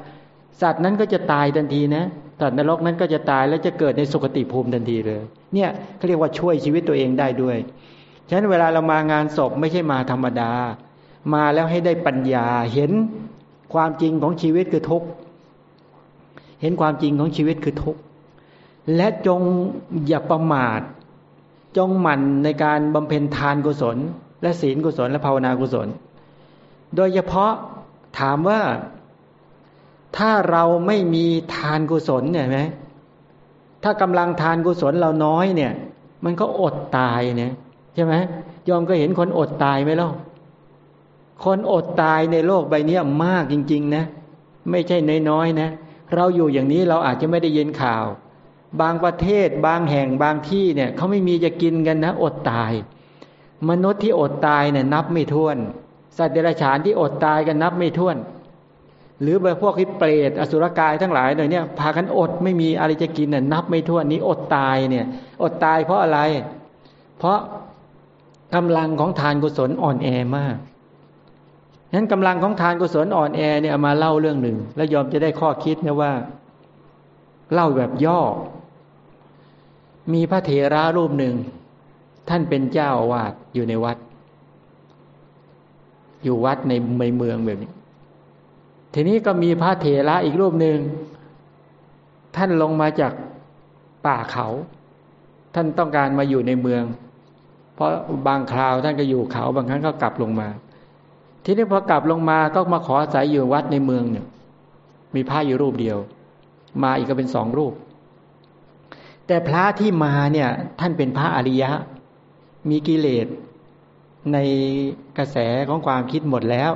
S1: สัตว์นั้นก็จะตายทันทีนะสัตว์นรกนั้นก็จะตายแล้วจะเกิดในสุคติภูมิทันทีเลย เนี่ยเขาเรียกว่าช่วยชีวิตตัวเองได้ด้วยฉะนั้นเวลาเรามางานศพไม่ใช่มาธรรมดา มาแล้วให้ได้ปัญญาเห็น ความจริงของชีวิตคือทุกข์เห็นความจริงของชีวิตคือทุกข์และจงอย่าประมาท จงหมั่นในการบำเพ็ญทานกุศล และศีลกุศล และภาวนากุศล โดยเฉพาะถามว่าถ้าเราไม่มีทานกุศลเนี่ยไหมถ้ากำลังทานกุศลเราน้อยเนี่ย มันก็อดตายเนี่ยใช่ไหมยอมก็เห็นคนอดตายไหมล่ะ คนอดตายในโลกใบนี้มากจริง ๆ นะ ไม่ใช่น้อยๆนะ เราอยู่อย่างนี้เราอาจจะไม่ได้ยินข่าว บางประเทศบางแห่งบางที่เนี่ยเขาไม่มีจะกินกันนะ อดตาย มนุษย์ที่อดตายเนี่ยนับไม่ถ้วน สัตว์เดรัจฉานที่อดตายกันนับไม่ถ้วน หรือแบบพวกที่เปรตอสุรกายทั้งหลายเนี่ยพากันอดไม่มีอะไรจะกินเนี่ยนับไม่ถ้วนนี้อดตายเนี่ย อดตายเพราะอะไร เพราะกำลังของทานกุศลอ่อนแอมาก นั้นกำลังของทานกุศลอ่อนแอเนี่ยมาเล่าเรื่องหนึ่ง แล้วยอมจะได้ข้อคิดนะว่า เล่าแบบย่อ มีพระเถระรูปหนึ่ง ท่านเป็นเจ้าอาวาสอยู่ในวัด อยู่วัดในในเมืองแบบนี้ ทีนี้ก็มีพระเถระอีกรูปหนึ่ง ท่านลงมาจากป่าเขา ท่านต้องการมาอยู่ในเมือง เพราะบางคราวท่านก็อยู่เขาบางครั้งก็กลับลงมา ทีนี้พอกลับลงมาก็มาขออาศัยอยู่วัดในเมืองเนี่ย มีพระอยู่รูปเดียว มาอีกก็เป็นสองรูป แต่พระที่มาเนี่ย ท่านเป็นพระอริยะ มีกิเลสในกระแสของความคิดหมดแล้ว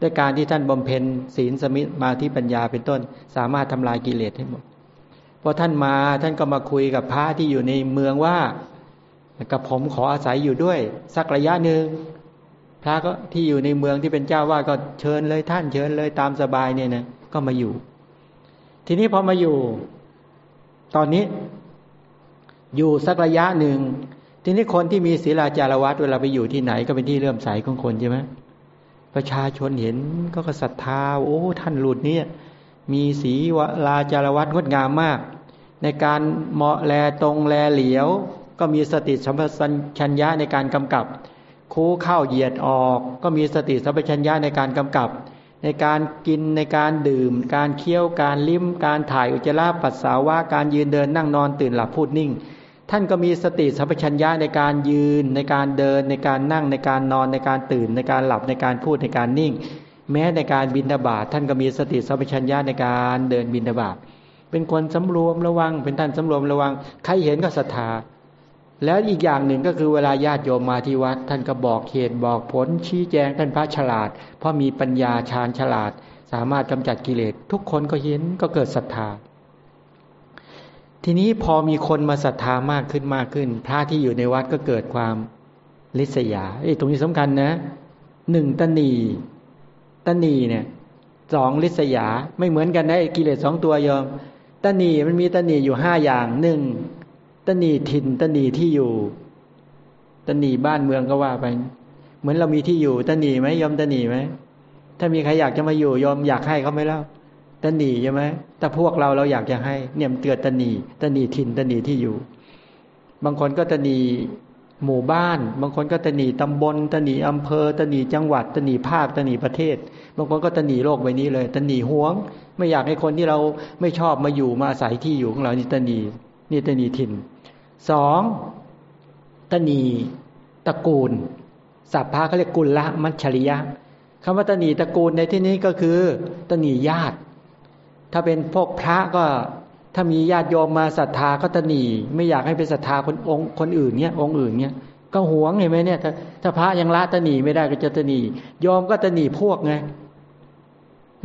S1: ด้วยการที่ท่านบำเพ็ญศีลสมิมาที่ปัญญาเป็นต้น สามารถทำลายกิเลสให้หมดพอท่านมาท่านก็มาคุยกับพระที่อยู่ในเมืองว่ากับผมขออาศัยอยู่ด้วย สักระยะหนึ่ง พระก็ที่อยู่ในเมืองที่เป็นเจ้าว่าก็เชิญเลยท่านเชิญเลยตามสบายเนี่ยนะก็มาอยู่ ทีนี้พอมาอยู่ ตอนนี้อยู่สักระยะหนึ่ง ทีนี้คนที่มีศีลาจารวัตเวลาไปอยู่ที่ไหนก็เป็นที่เลื่มใสของคนใช่ไหมประชาชนเห็นก็กศรัทธาโอ้ ท่านหลุดเนี่ย มีสีลาจารวัตงดงามมาก ในการเหมาะแลตรงแลเหลียว ก็มีสติสัมปชัญญะในการกำกับ คูเข้าเหยียดออก ก็มีสติสัมปชัญญะในการกำกับ ในการกินในการดื่ม การเคี้ยวการลิ้ม การถ่ายอุจจาระปัสสาวะการยืนเดินนั่งนอนตื่นหลับพูดนิ่ง ท่านก็มีสติสัมปชัญญะในการยืน ในการเดิน ในการนั่งในการนอนในการตื่น ในการหลับในการพูดในการนิ่ง แม้ในการบินทบาทท่านก็มีสติสัมปชัญญะในการเดินบินทบาทเป็นคนสำรวมระวัง เป็นท่านสำรวมระวัง ใครเห็นก็ศรัทธา แล้วอีกอย่างหนึ่งก็คือเวลาญาติโยมมาที่วัด ท่านก็บอกเหตุบอกผลชี้แจงท่านพระฉลาด เพราะมีปัญญาชาญฉลาด สามารถกำจัดกิเลสทุกคนก็เห็นก็เกิดศรัทธา ทีนี้พอมีคนมาศรัทธามากขึ้นมากขึ้น พระที่อยู่ในวัดก็เกิดความลิษยาไอ้ตรงนี้สำคัญนะหนึ่งตนีตนีเนี่ยสองลิษยาไม่เหมือนกันนะกิเลสสองตัวยอมตนีมันมีตนีอยู่ห้าอย่างหนึ่ง ตนีถิ่นตนีที่อยู่ตนีบ้านเมืองก็ว่าไป เหมือนเรามีที่อยู่ตนีไหมยอมตนีไหมถ้ามีใครอยากจะมาอยู่ยอมอยากให้เขาไหมล่ะตนีใช่ไหมแต่พวกเราเราอยากจะให้ เนี่ยเตือนตนีตนีถิ่นตนีที่อยู่ บางคนก็ตนีหมู่บ้าน บางคนก็ตนีตำบลตนีอำเภอตนีจังหวัดตนีภาคตนีประเทศ บางคนก็ตนีโลกใบนี้เลยตนีห่วง ไม่อยากให้คนที่เราไม่ชอบมาอยู่มาอาศัยที่อยู่ของเรานี่ตนี นี่ตนีถิ่นสองตนีตระกูลสัพพะเขาเรียกกุลละมัชริยะคำว่าตนีตระกูลในที่นี้ก็คือตนีญาติ ถ้าเป็นพวกพระก็ถ้ามีญาติโยมมาศรัทธาก็ตนีไม่อยากให้เป็นศรัทธาคนองค์คนอื่นเนี้ยองค์อื่นเนี้ยก็หวงเห็นไหมเนี่ยถ้าถ้าพระยังละตนีไม่ได้ก็จะตนียอมก็ตนีพวกไง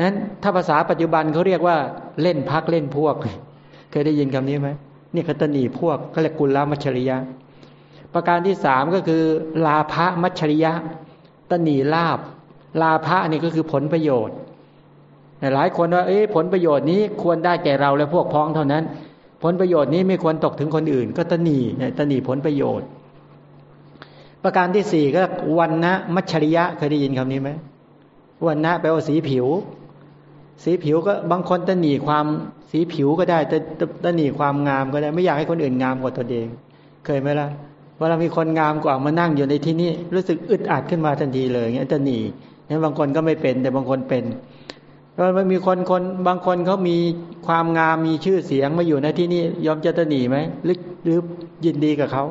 S1: นั้นถ้าภาษาปัจจุบันเขาเรียกว่าเล่นพักเล่นพวก เคยได้ยินคำนี้ไหม นี่เขาตนีพวกก็เรียกกุลามัชริยะ ประการที่สามก็คือ ลาภมัชริยะตนีลาบ ลาภนี่ก็คือผลประโยชน์หลายคนว่าเอ๊ผลประโยชน์นี้ควรได้แก่เราและพวกพ้องเท่านั้น ผลประโยชน์นี้ไม่ควรตกถึงคนอื่น ก็ตนีเนี่ยตนีผลประโยชน์ ประการที่สี่ก็วันนะมัชริยะเคยได้ยินคำนี้ไหมวันนะแปลว่าสีผิว สีผิวก็บางคนตนีความสีผิวก็ได้แต่ตนีความงามก็ได้ ไม่อยากให้คนอื่นงามกว่าตัวเอง เคยไหมล่ะเวลามีคนงามกว่ามานั่งอยู่ในที่นี้รู้สึกอึดอัดขึ้นมาทันทีเลยเงี้ยตนีเนี่ยบางคนก็ไม่เป็น แต่บางคนเป็นมันมีคนคนบางคนเขามีความงามมีชื่อเสียงมาอยู่ในที่นี้ยอมจะตนีไหมหรือหรือยินดีกับเขา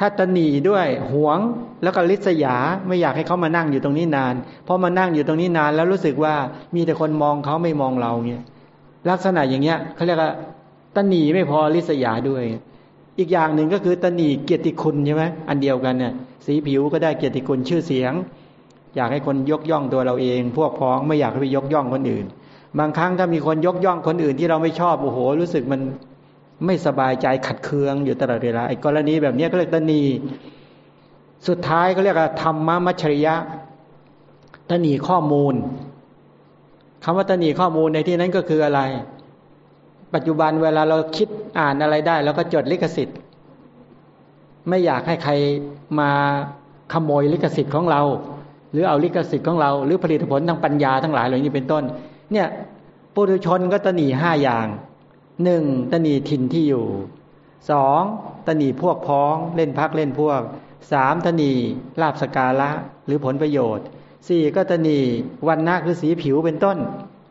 S1: ถ้าตนีด้วยหวงแล้วก็ลิษยาไม่อยากให้เขามานั่งอยู่ตรงนี้นานเพราะมานั่งอยู่ตรงนี้นานแล้วรู้สึกว่ามีแต่คนมองเขาไม่มองเราเงี้ยลักษณะอย่างเงี้ยเขาเรียกว่าตนีไม่พอลิษยาด้วย อีกอย่างหนึ่งก็คือตนีเกียรติคุณใช่ไหมอันเดียวกันเนี่ยสีผิวก็ได้เกียรติคุณชื่อเสียง อยากให้คนยกย่องตัวเราเอง พวกพ้องไม่อยากให้ไปยกย่องคนอื่น บางครั้งถ้ามีคนยกย่องคนอื่นที่เราไม่ชอบโอ้โหรู้สึกมัน ไม่สบายใจขัดเคืองอยู่ตลอดเวลาไอ้กรณีแบบนี้ก็เรียกตนีสุดท้ายก็เรียกว่าธรรมมัชริยะตนีข้อมูลคำว่าตนีข้อมูลในที่นั้นก็คืออะไร ปัจจุบันเวลาเราคิดอ่านอะไรได้เราก็จดลิขสิทธิ์ ไม่อยากให้ใครมาขโมยลิขสิทธิ์ของเรา หรือเอาลิขสิทธิ์ของเรา หรือผลิตผลทางปัญญาทั้งหลายเหล่านี้เป็นต้น เนี่ยปุถุชนก็ตนีห้าอย่าง หนึ่งตนีถิ่นที่อยู่สองตนีพวกพ้องเล่นพักเล่นพวกสามตนีลาบสกาละหรือผลประโยชน์สี่ก็ตนีวันนาคือสีผิวเป็นต้น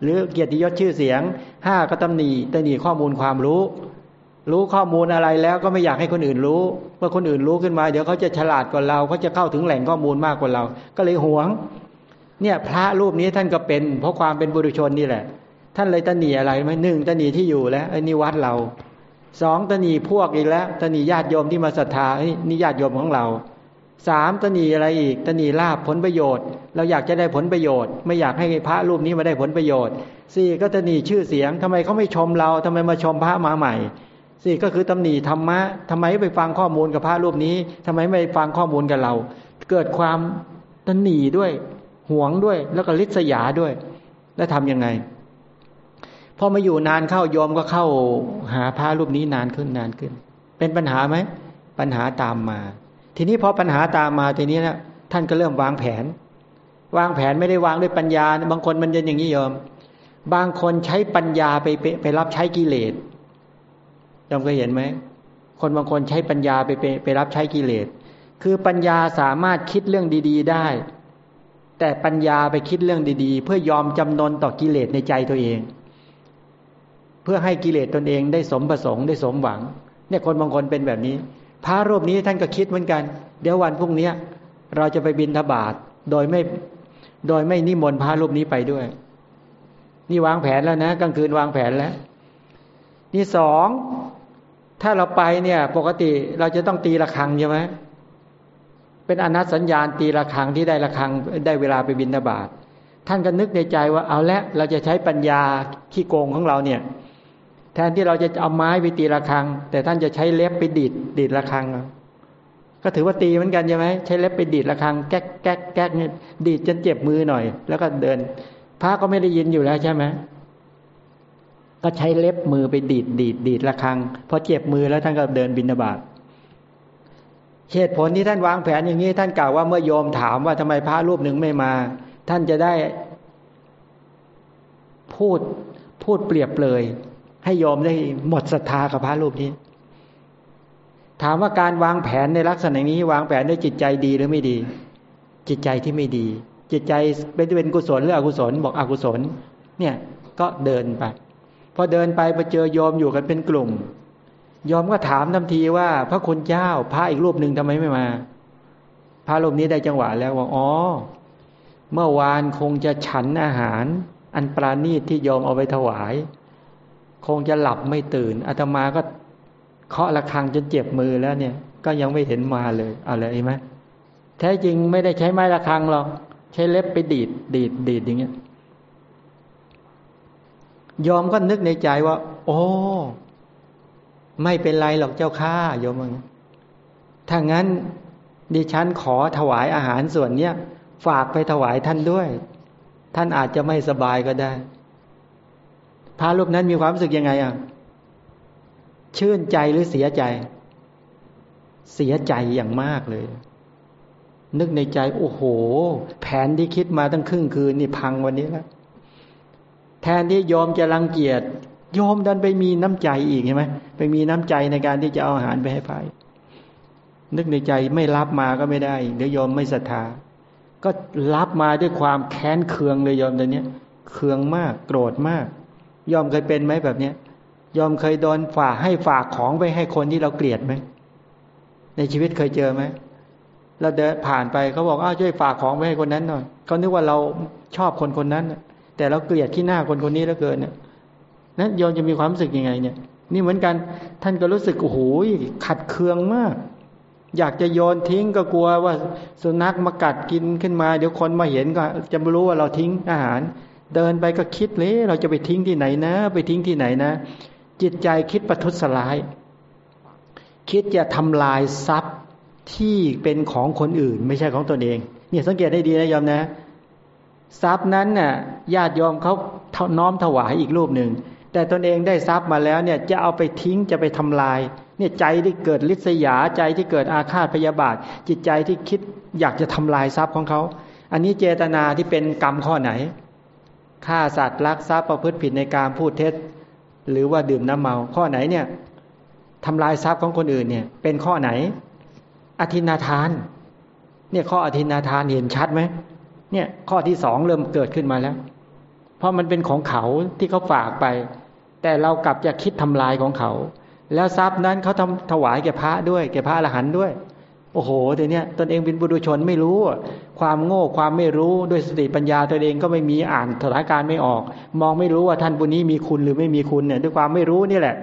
S1: หรือเกียรติยศชื่อเสียงห้าก็ตำนีตนีข้อมูลความรู้ รู้ข้อมูลอะไรแล้วก็ไม่อยากให้คนอื่นรู้เมื่อคนอื่นรู้ขึ้นมา เดี๋ยวเขาจะฉลาดกว่าเราเขาจะเข้าถึงแหล่งข้อมูลมากกว่าเรา ก็เลยหวง เนี่ยพระรูปนี้ท่านก็เป็น เพราะความเป็นบุรุชนนี่แหละ ท่านเลยตนีอะไรไหมหนึ่งตนีที่อยู่แล้วไอ้นี่วัดเราสองตนีพวกอีกแล้วตนีญาติโยมที่มาศรัทธาเฮ้นี่ญาติโยมของเราสามตนีอะไรอีกตนีลาบผลประโยชน์ เราอยากจะได้ผลประโยชน์ ไม่อยากให้พระรูปนี้มาได้ผลประโยชน์สี่ก็ตนีชื่อเสียงทำไมเขาไม่ชมเราทำไมมาชมพระมาใหม่สี่ก็คือตำหนิธรรมะทำไมไปฟังข้อมูลกับพระรูปนี้ทำไมไม่ฟังข้อมูลกับเรา เกิดความตนีด้วยห่วงด้วยแล้วก็ลิษยาด้วย แล้วทํำยังไง พอมาอยู่นานเข้ายอมก็เข้าหาพระรูปนี้นานขึ้นนานขึ้น เป็นปัญหาไหมปัญหาตามมา ทีนี้พอปัญหาตามมาทีนี้นะท่านก็เริ่มวางแผน วางแผนไม่ได้วางด้วยปัญญา บางคนมันจะอย่างนี้ยอมบางคนใช้ปัญญาไปไปไปรับใช้กิเลสยอมเคยเห็นไหมคนบางคนใช้ปัญญาไปไปไปรับใช้กิเลสคือปัญญาสามารถคิดเรื่องดี ๆ ได้ แต่ปัญญาไปคิดเรื่องดี ๆ เพื่อยอมจำนนต่อกิเลสในใจตัวเอง พื่อให้กิเลสตนเองได้สมประสงค์ได้สมหวัง เนี่ยคนบางคนเป็นแบบนี้ พระรูปนี้ท่านก็คิดเหมือนกัน เดี๋ยววันพรุ่งนี้เราจะไปบินทบาทโดยไม่โดยไม่นิมนต์พระรูปนี้ไปด้วย นี่วางแผนแล้วนะกลางคืนวางแผนแล้ว นี่สองถ้าเราไปเนี่ย ปกติเราจะต้องตีระฆังใช่ไหมเป็นอนัตสัญญาณตีระฆังที่ได้ระฆังได้เวลาไปบินทบาทท่านก็นึกในใจว่าเอาละเราจะใช้ปัญญาขี้โกงของเราเนี่ย ทนที่เราจะเอาไม้ไปตีระฆัง แต่ท่านจะใช้เล็บไปดีดดีดระฆัง ก็ถือว่าตีเหมือนกันใช่ไหมใช้เล็บไปดีดระฆังแก๊กแก๊กแก๊กเนี่ยดีดจนเจ็บมือหน่อย แล้วก็เดินพระก็ไม่ได้ยินอยู่แล้วใช่ไหมก็ใช้เล็บมือไปดีดดีดดีดระฆังพอเจ็บมือแล้วท่านก็เดินบินบาตเหตุผลที่ท่านวางแผนอย่างนี้ ท่านกล่าวว่าเมื่อโยมถามว่าทำไมพระรูปหนึ่งไม่มา ท่านจะได้พูดพูดเปรียบเลย ให้โยมได้หมดศรัทธากับพระรูปนี้ ถามว่าการวางแผนในลักษณะนี้ วางแผนด้วยจิตใจดีหรือไม่ดี จิตใจที่ไม่ดี จิตใจเป็นเป็นกุศลหรืออกุศลบอกอกุศล เนี่ยก็เดินไปพอเดินไปไปเจอโยมอยู่กันเป็นกลุ่มยอมก็ถามทันทีว่า พระคุณเจ้าพระอีกรูปหนึ่งทำไมไม่มา พระรูปนี้ได้จังหวะแล้วว่าอ๋อ เมื่อวานคงจะฉันอาหาร อันปราณีตที่ยอมเอาไปถวาย คงจะหลับไม่ตื่นอาตมาก็เคาะระฆังจนเจ็บมือแล้วเนี่ย ก็ยังไม่เห็นมาเลยอะไรไหมแท้จริงไม่ได้ใช้ไม้ระฆังหรอกใช้เล็บไปดีดดีดดีดอย่างเงี้ยยอมก็นึกในใจว่า โอ้ไม่เป็นไรหรอกเจ้าข้ายอมว่าถ้างั้นดิฉันขอถวายอาหารส่วนเนี้ยฝากไปถวายท่านด้วย ท่านอาจจะไม่สบายก็ได้ พระรูปนั้นมีความรู้สึกยังไงอะชื่นใจหรือเสียใจ เสียใจอย่างมากเลย นึกในใจ โอ้โห แผนที่คิดมาตั้งครึ่งคืนนี่พังวันนี้แล้วแทนที่โยมจะรังเกียจโยมดันไปมีน้ำใจอีกใช่ไหมไปมีน้ำใจในการที่จะเอาอาหารไปให้พายนึกในใจไม่รับมาก็ไม่ได้ เดี๋ยวโยมไม่ศรัทธา ก็รับมาด้วยความแค้นเคืองเลยโยมตอนนี้เคืองมากโกรธมาก ยอมเคยเป็นไหมแบบเนี้ยยอมเคยโดนฝากให้ฝากของไปให้คนที่เราเกลียดไหมในชีวิตเคยเจอไหมเราเดินผ่านไปเขาบอกอ้าวช่วยฝากของไปให้คนนั้นหน่อยเขานึกว่าเราชอบคนคนนั้นแต่เราเกลียดที่หน้าคนคนนี้แล้วเกินเนี่ยนั้นยอมจะมีความรู้สึกยังไง เนี่ย นี่เหมือนกันท่านก็รู้สึกโอ้โหขัดเคืองมาก อยากจะโยนทิ้งก็กลัวว่าสุนัขมากัดกินขึ้นมา เดี๋ยวคนมาเห็นก็จะไม่รู้ว่าเราทิ้งอาหาร เดินไปก็คิดเลยเราจะไปทิ้งที่ไหนนะ ไปทิ้งที่ไหนนะ จิตใจคิดประทุษร้าย คิดจะทำลายทรัพย์ที่เป็นของคนอื่น ไม่ใช่ของตนเอง เนี่ยสังเกตได้ดีนะยอมนะ ทรัพย์นั้นน่ะญาติยอมเขาน้อมถวายอีกรูปหนึ่งแต่ตนเองได้ทรัพย์มาแล้วเนี่ยจะเอาไปทิ้งจะไปทำลาย เนี่ยใจที่เกิดลิษยาใจที่เกิดอาฆาตพยาบาท จิตใจที่คิดอยากจะทำลายทรัพย์ของเขา อันนี้เจตนาที่เป็นกรรมข้อไหน ฆ่าสัตว์ลักทรัพย์ประพฤติผิดในการพูดเท็จ หรือว่าดื่มน้ำเมา ข้อไหนเนี่ยทำลายทรัพย์ของคนอื่นเนี่ย เป็นข้อไหน อธินาทาน เนี่ยข้ออธินาทานเห็นชัดไหมเนี่ย ข้อที่สองเริ่มเกิดขึ้นมาแล้ว เพราะมันเป็นของเขาที่เขาฝากไป แต่เรากลับจะคิดทำลายของเขา แล้วทรัพย์นั้นเขาทำถวายแก่พระด้วย แก่พระอรหันต์ด้วย โอ้โหแต่เนี้ยตนเองเป็นบุรุชนไม่รู้ ความโง่ความไม่รู้ด้วยสติปัญญาตัวเองก็ไม่มีอ่านสถานการณ์ไม่ออก มองไม่รู้ว่าท่านบุญนี้มีคุณหรือไม่มีคุณเนี่ยด้วยความไม่รู้นี่แหละ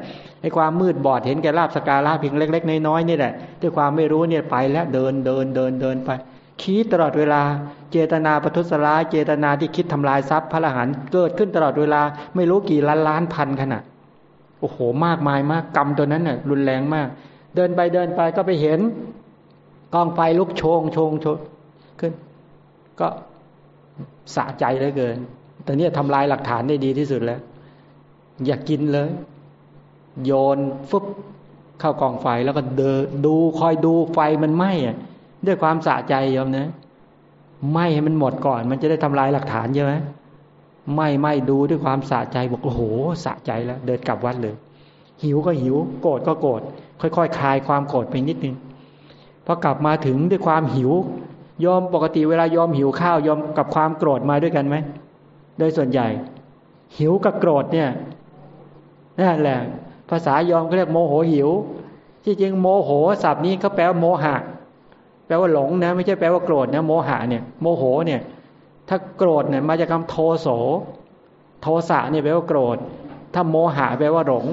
S1: ไอ้ความมืดบอดเห็นแก่ลาบสการะเพียงเล็ก ๆ น้อยๆนี่แหละด้วยความไม่รู้เนี่ยไปแล้วเดินเดินเดินเดินไปคิดตลอดเวลา เจตนาปทุสลายเจตนาที่คิดทำลายทรัพย์พระรหันเกิดขึ้นตลอดเวลาไม่รู้กี่ล้านล้านพันขนาดโอ้โหมากมายมากกรรมตัวนั้นน่ะรุนแรงมาก เดินไปเดินไปก็ไปเห็น กองไฟลุกโชงโชงโชงขึ้น ก็สะใจเหลือเกิน แต่เนี่ยทำลายหลักฐานได้ดีที่สุดแล้ว อย่ากกินเลย โยนฟึบเข้ากองไฟแล้วก็เดินดูคอยดูไฟมันไหม้อะด้วยความสะใจยอมนะไหม้ให้มันหมดก่อน มันจะได้ทำลายหลักฐานใช่ไหมไหม้ไหม้ดูด้วยความสะใจบอกโอ้โหสะใจแล้ว เดินกลับวัดเลย หิวก็หิว โกรธก็โกรธค่อยๆคลายความโกรธไปนิดนึง พอกลับมาถึงด้วยความหิว ยอมปกติเวลายอมหิวข้าวยอมกับความโกรธมาด้วยกันไหมโดยส่วนใหญ่ หิวกับโกรธเนี่ยนั่นแหละภาษายอมก็เรียกโมโหหิว ที่จริงโมโหศัพท์นี้เขาแปลว่าโมหะ แปลว่าหลงนะ ไม่ใช่แปลว่าโกรธนะ โมหะเนี่ยโมโหเนี่ย ถ้าโกรธเนี่ยมาจากคำโทโส โทสะเนี่ยแปลว่าโกรธ ถ้าโมหะแปลว่าหลง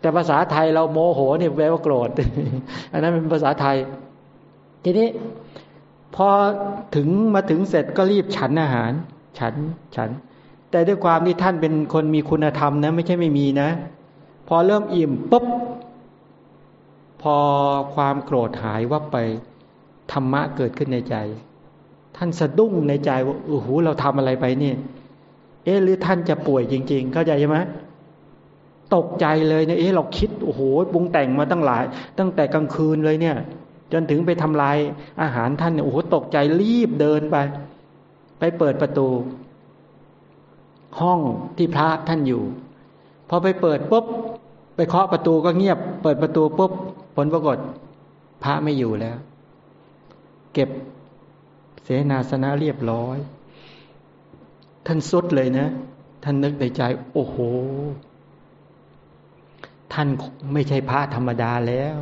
S1: แต่ภาษาไทยเราโมโหเนี่ยแปลว่าโกรธ อันนั้นเป็นภาษาไทย ทีนี้พอถึงมาถึงเสร็จก็รีบฉันอาหาร ฉันฉัน แต่ด้วยความที่ท่านเป็นคนมีคุณธรรมนะ ไม่ใช่ไม่มีนะ พอเริ่มอิ่มปุ๊บพอความโกรธหายว่าไปธรรมะเกิดขึ้นในใจ ท่านสะดุ้งในใจว่าโอ้โหเราทำอะไรไปเนี่ย เอ๊หรือท่านจะป่วยจริง ๆ เข้าใจใช่ไหมตกใจเลยเนี่ยเอ๊ะเราคิดโอ้โหปรุงแต่งมาตั้งหลาย ตั้งแต่กลางคืนเลยเนี่ย จนถึงไปทำลายอาหารท่านเนี่ยโอ้โหตกใจรีบเดินไป ไปเปิดประตู ห้องที่พระท่านอยู่ พอไปเปิดปุ๊บไปเคาะประตูก็เงียบ เปิดประตูปุ๊บผลปรากฏ พระไม่อยู่แล้ว เก็บเสนาสนะเรียบร้อย ท่านสุดเลยนะ ท่านนึกในใจ โอ้โห ท่านไม่ใช่พระธรรมดาแล้ว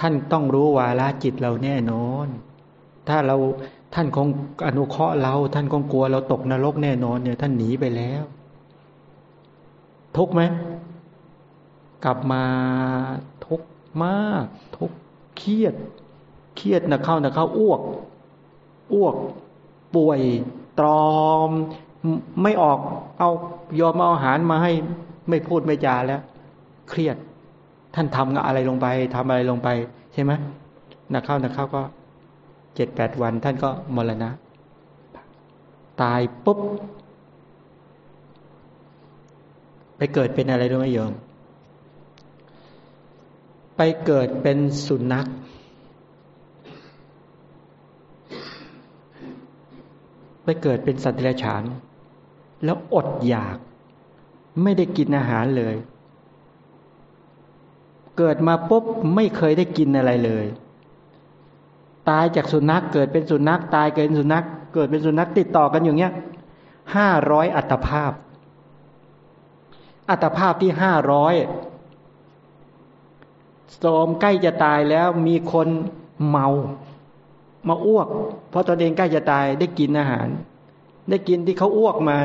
S1: ท่านต้องรู้วาลจิตเราแน่นอน ถ้าเราท่านคงอนุเคราะห์เรา ท่านคงกลัวเราตกนรกแน่นอนเนี่ย ท่านหนีไปแล้ว ทุกไหมกลับมาทุกมาก ทุกเครียด เครียดนะเข้านะเข้าอ้วก อ้วก ป่วย ตรอม ไม่ออก เอายอมเอาอาหารมาให้ ไม่พูดไม่จาแล้ว เครียด ท่านทำอะไรลงไปทำอะไรลงไป ใช่ไหมนักเข้านักเข้าก็เจ็ดแปดวัน ท่านก็มรณะ ตายปุ๊บ ไปเกิดเป็นอะไรรู้ไหมโยมไปเกิดเป็นสุนัขไปเกิดเป็นสัตว์เดรัจฉาน แล้วอดอยาก ไม่ได้กินอาหารเลย เกิดมาปุ๊บไม่เคยได้กินอะไรเลย ตายจากสุนัขเกิดเป็นสุนัขตายเกิดเป็นสุนัข เกิดเป็นสุนัขติดต่อกันอย่างเงี้ยห้าร้อยอัตภาพ อัตภาพที่ห้าร้อยโสมใกล้จะตายแล้วมีคนเมามาอ้วก เพราะตนเองใกล้จะตายได้กินอาหาร ได้กินที่เขาอ้วกมา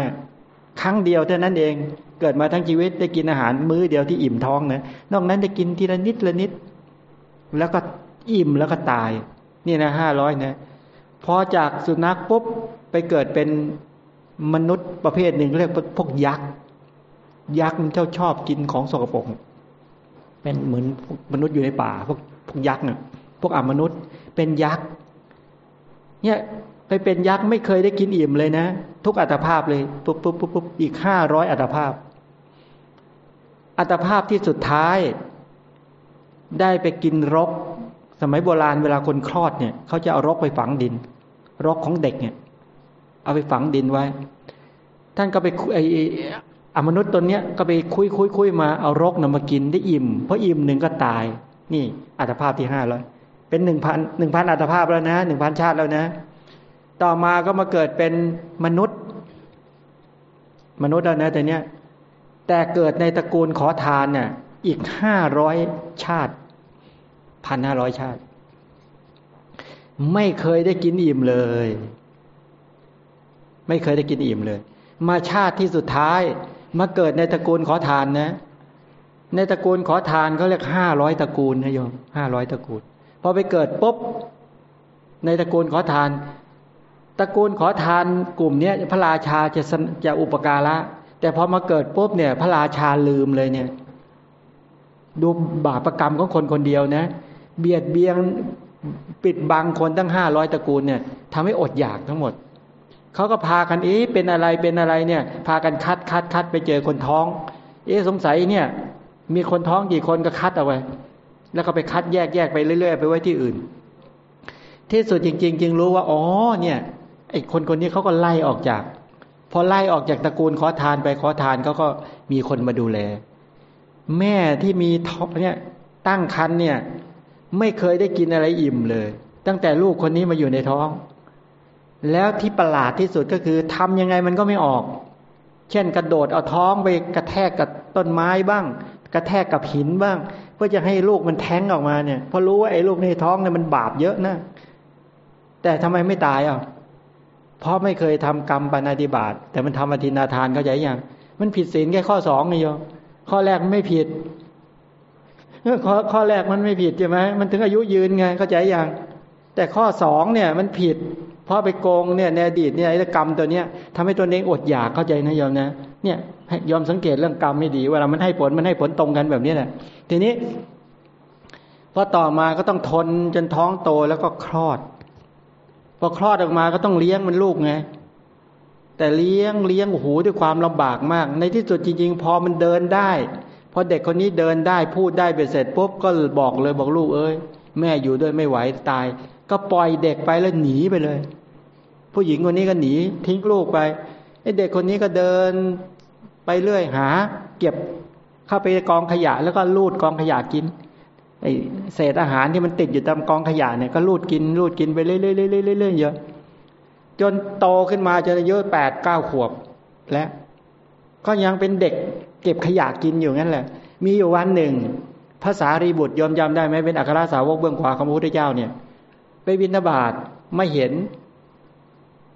S1: ครั้งเดียวเท่านั้นเองเกิดมาทั้งชีวิตได้กินอาหารมื้อเดียวที่อิ่มท้องนะนอกนั้นได้กินทีละนิดละนิด แล้วก็อิ่มแล้วก็ตาย นี่นะห้าร้อยนะพอจากสุนัขปุ๊บไปเกิดเป็นมนุษย์ประเภทหนึ่งเรียกพวกยักษ์ยักษ์มันเจ้าชอบกินของสกปรกเป็นเหมือนมนุษย์อยู่ในป่า พวกพวกยักษ์เนี่ยพวกอมนุษย์เป็นยักษ์เนี่ย ไปเป็นยักษ์ไม่เคยได้กินอิ่มเลยนะ ทุกอัตภาพเลยปุ๊บปุ๊บปุ๊บปุ๊บอีกห้าร้อยอัตภาพ อัตภาพที่สุดท้าย ได้ไปกินรก สมัยโบราณเวลาคนคลอดเนี่ยเขาจะเอารกไปฝังดิน รกของเด็กเนี่ย เอาไปฝังดินไว้ ท่านก็ไปไออมนุษย์ตนเนี้ยก็ไปคุยคุยคุยมาเอารกนำมากินได้อิ่มเพราะอิ่มหนึ่งก็ตาย นี่อัตภาพที่ห้าแล้วเป็นหนึ่งพันหนึ่งพันอัตภาพแล้วนะหนึ่งพันชาติแล้วนะ ต่อมาก็มาเกิดเป็นมนุษย์ มนุษย์แล้วนะแต่เนี้ยแต่เกิดในตระกูลขอทานเนี่ยอีกห้าร้อยชาติพันห้าร้อยชาติ ไม่เคยได้กินอิ่มเลย ไม่เคยได้กินอิ่มเลย มาชาติที่สุดท้าย มาเกิดในตระกูลขอทานนะ ในตระกูลขอทานเขาเรียกห้าร้อยตระกูลนะโยมห้าร้อยตระกูลพอไปเกิดปุ๊บในตระกูลขอทาน ตระกูลขอทานกลุ่มเนี้ยพระราชาจะจะอุปการะ แต่พอมาเกิดปุ๊บเนี่ย พระราชาลืมเลยเนี่ย ดูบาปรกรรมของคนคนเดียวนะ เบียดเบียงปิดบังคนตั้งห้าร้อยตระกูลเนี่ยทำให้อดอยากทั้งหมด เขาก็พากันเอ๊ะเป็นอะไรเป็นอะไรเนี่ย พากันคัดคัดคัดไปเจอคนท้อง เอ๊ะสงสัยเนี่ย มีคนท้องกี่คนก็คัดเอาไว้ แล้วก็ไปคัดแยกแยกไปเรื่อยๆ ไปไว้ที่อื่น ที่สุดจริงๆจึงรู้ว่าอ๋อเนี่ย ไอ้คนคนนี้เขาก็ไล่ออกจาก พอไล่ออกจากตระกูลขอทานไปขอทานเขาก็มีคนมาดูแล แม่ที่มีท้องเนี่ยตั้งครรภ์เนี่ย ไม่เคยได้กินอะไรอิ่มเลย ตั้งแต่ลูกคนนี้มาอยู่ในท้อง แล้วที่ประหลาดที่สุดก็คือทำยังไงมันก็ไม่ออก เช่นกระโดดเอาท้องไปกระแทกกับต้นไม้บ้าง กระแทกกับหินบ้าง เพื่อจะให้ลูกมันแท้งออกมาเนี่ยเพราะรู้ว่าไอ้ลูกในท้องเนี่ยมันบาปเยอะนะแต่ทำไมไม่ตายอะ เพราะไม่เคยทำกรรมปานาติบาตแต่มันทำอธินาทานเข้าใจยังมันผิดศีลแค่ข้อสองไงโยข้อแรกไม่ผิดข้อข้อแรกมันไม่ผิดใช่ไหมมันถึงอายุยืนไงเข้าใจยังแต่ข้อสองเนี่ยมันผิด เพราะไปโกงเนี่ยในอดีตเนี่ยไอ้กรรมตัวเนี้ยทำให้ตัวเองอดอยากเข้าใจนะโยมนะเนี่ยยอมสังเกตเรื่องกรรมไม่ดีเวลามันให้ผลมันให้ผลตรงกันแบบนี้แหละทีนี้พอต่อมาก็ต้องทนจนท้องโตแล้วก็คลอด พอคลอดออกมาก็ต้องเลี้ยงมันลูกไง แต่เลี้ยงเลี้ยงโอ้โหด้วยความลำบากมาก ในที่สุดจริง ๆ พอมันเดินได้พอเด็กคนนี้เดินได้พูดได้เบ็ดเสร็จปุ๊บก็บอกเลยบอกลูกเอ้ยแม่อยู่ด้วยไม่ไหวตาย ก็ปล่อยเด็กไปแล้วหนีไปเลย ผู้หญิงคนนี้ก็หนี ทิ้งลูกไปไอ้เด็กคนนี้ก็เดินไปเรื่อยหา เก็บเข้าไปกองขยะแล้วก็ลูดกองขยะกิน ไอเศษอาหารที่มันติดอยู่ตามกองขยะเนี่ยก็รูดกินรูดกินไปเรื่อยๆๆๆเยอะจนโตขึ้นมาจนอายุแปดเก้าขวบและก็ยังเป็นเด็กเก็บขยะกินอยู่งั้นแหละ มีอยู่วันหนึ่งภาษารีบุตรยอมจำได้ไหมเป็นอัครสาวกเบื้องขวาของพระพุทธเจ้าเนี่ย ไปบินาบาตไม่เห็น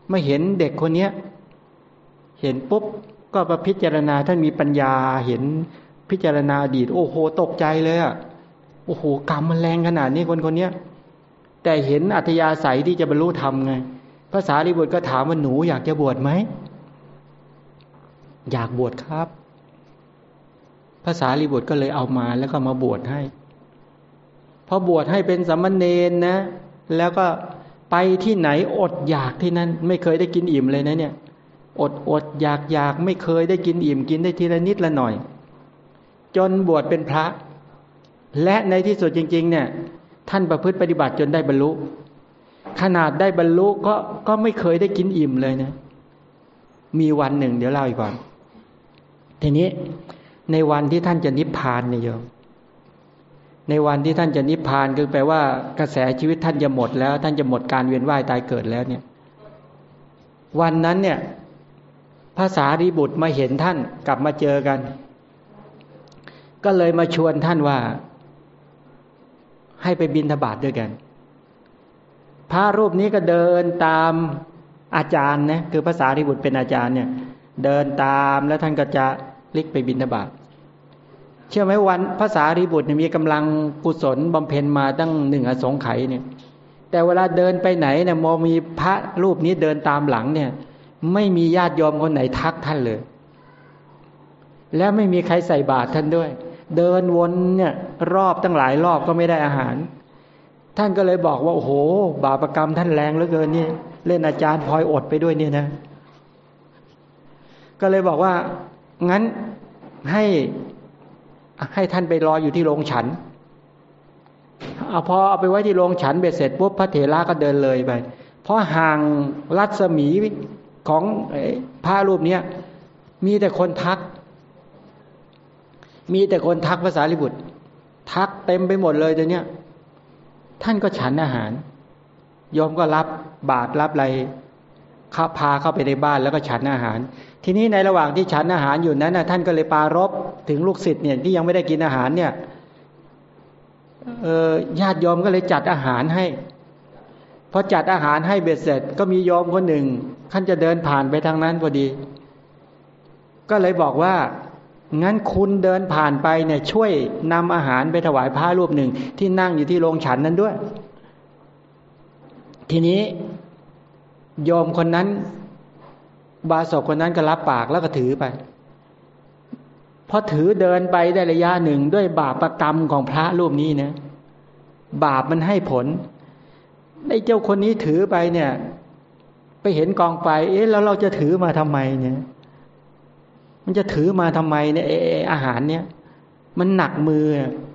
S1: ไม่เห็นเด็กคนเนี้ยเห็นปุ๊บก็มาพิจารณาท่านมีปัญญาเห็นพิจารณาอดีต โอ้โหตกใจเลยอะ โอ้โหกรรมมันแรงขนาดนี้คนคนนี้แต่เห็นอัธยาศัยที่จะบรรลุธรรมไงภาษาลิบุตรก็ถามว่าหนูอยากจะบวชไหมอยากบวชครับภาษาลิบุตรก็เลยเอามาแล้วก็มาบวชให้พอบวชให้เป็นสัมมเนนนะ แล้วก็ไปที่ไหนอดอยากที่นั่นไม่เคยได้กินอิ่มเลยนะเนี่ย อดอดอยากอยากไม่เคยได้กินอิ่มกินได้ทีละนิดละหน่อย จนบวชเป็นพระ และในที่สุดจริง ๆ เนี่ย ท่านประพฤติปฏิบัติจนได้บรรลุ ขนาดได้บรรลุก็ก็ไม่เคยได้กินอิ่มเลยนะ มีวันหนึ่ง เดี๋ยวเล่าอีกก่อนทีนี้ในวันที่ท่านจะนิพพานเนี่ยโยมในวันที่ท่านจะนิพพานคือแปลว่ากระแสชีวิตท่านจะหมดแล้ว ท่านจะหมดการเวียนว่ายตายเกิดแล้วเนี่ย วันนั้นเนี่ยภาษารีบุตรมาเห็นท่านกลับมาเจอกัน ก็เลยมาชวนท่านว่า ให้ไปบินทบาทด้วยกัน พระรูปนี้ก็เดินตามอาจารย์นะคือภาษาริบุตรเป็นอาจารย์เนี่ย เดินตามแล้วท่านก็จะลิกไปบินทบาทเชื่อไหมวันภาษาริบุตรมีกำลังกุศลบำเพ็ญมาตั้งหนึ่งอสงไขยเนี่ย แต่เวลาเดินไปไหนเนี่ยมองมีพระรูปนี้เดินตามหลังเนี่ย ไม่มีญาติโยมคนไหนทักท่านเลย แล้วไม่มีใครใส่บาตรท่านด้วย เดินวนเนี่ย รอบตั้งหลายรอบก็ไม่ได้อาหาร ท่านก็เลยบอกว่า โอ้โห บาปรกรรมท่านแรงเหลือเกินนี่เล่นอาจารย์พลอยอดไปด้วยเนี่ยนะ ก็เลยบอกว่า งั้นให้ให้ท่านไปรออยู่ที่โรงฉันเอาพอเอาไปไว้ที่โรงฉันเบ็ดเสร็จปุ๊บพระเถระก็เดินเลยไป เพราะห่างรัศมีของพระรูปเนี้ยมีแต่คนทัก มีแต่คนทักภาษาลิบุตร ทักเต็มไปหมดเลยตอนเนี้ยท่านก็ฉันอาหารโยมก็รับบาตรรับอะไรข้าพาเข้าไปในบ้านแล้วก็ฉันอาหาร ทีนี้ในระหว่างที่ฉันอาหารอยู่นั้นนะท่านก็เลยปารบถึงลูกศิษย์เนี่ยที่ยังไม่ได้กินอาหารเนี่ยเออญาติโยมก็เลยจัดอาหารให้พอจัดอาหารให้เบ็ดเสร็จ ก็มีโยมคนหนึ่งท่านจะเดินผ่านไปทางนั้นพอดี ก็เลยบอกว่า งั้นคุณเดินผ่านไปเนี่ยช่วยนำอาหารไปถวายพระรูปหนึ่ง ที่นั่งอยู่ที่โรงฉันนั้นด้วย ทีนี้โยมคนนั้น บาศกคนนั้นก็รับปากแล้วก็ถือไปพอถือเดินไปได้ระยะหนึ่งด้วยบาปประกรรมของพระรูปนี้นะบาปมันให้ผลไอ้เจ้าคนนี้ถือไปเนี่ย ไปเห็นกองไฟเอ๊ะแล้วเราจะถือมาทำไมเนี่ย มันจะถือมาทำไมเนี่ยเออาหารเนี่ย มันหนักมือ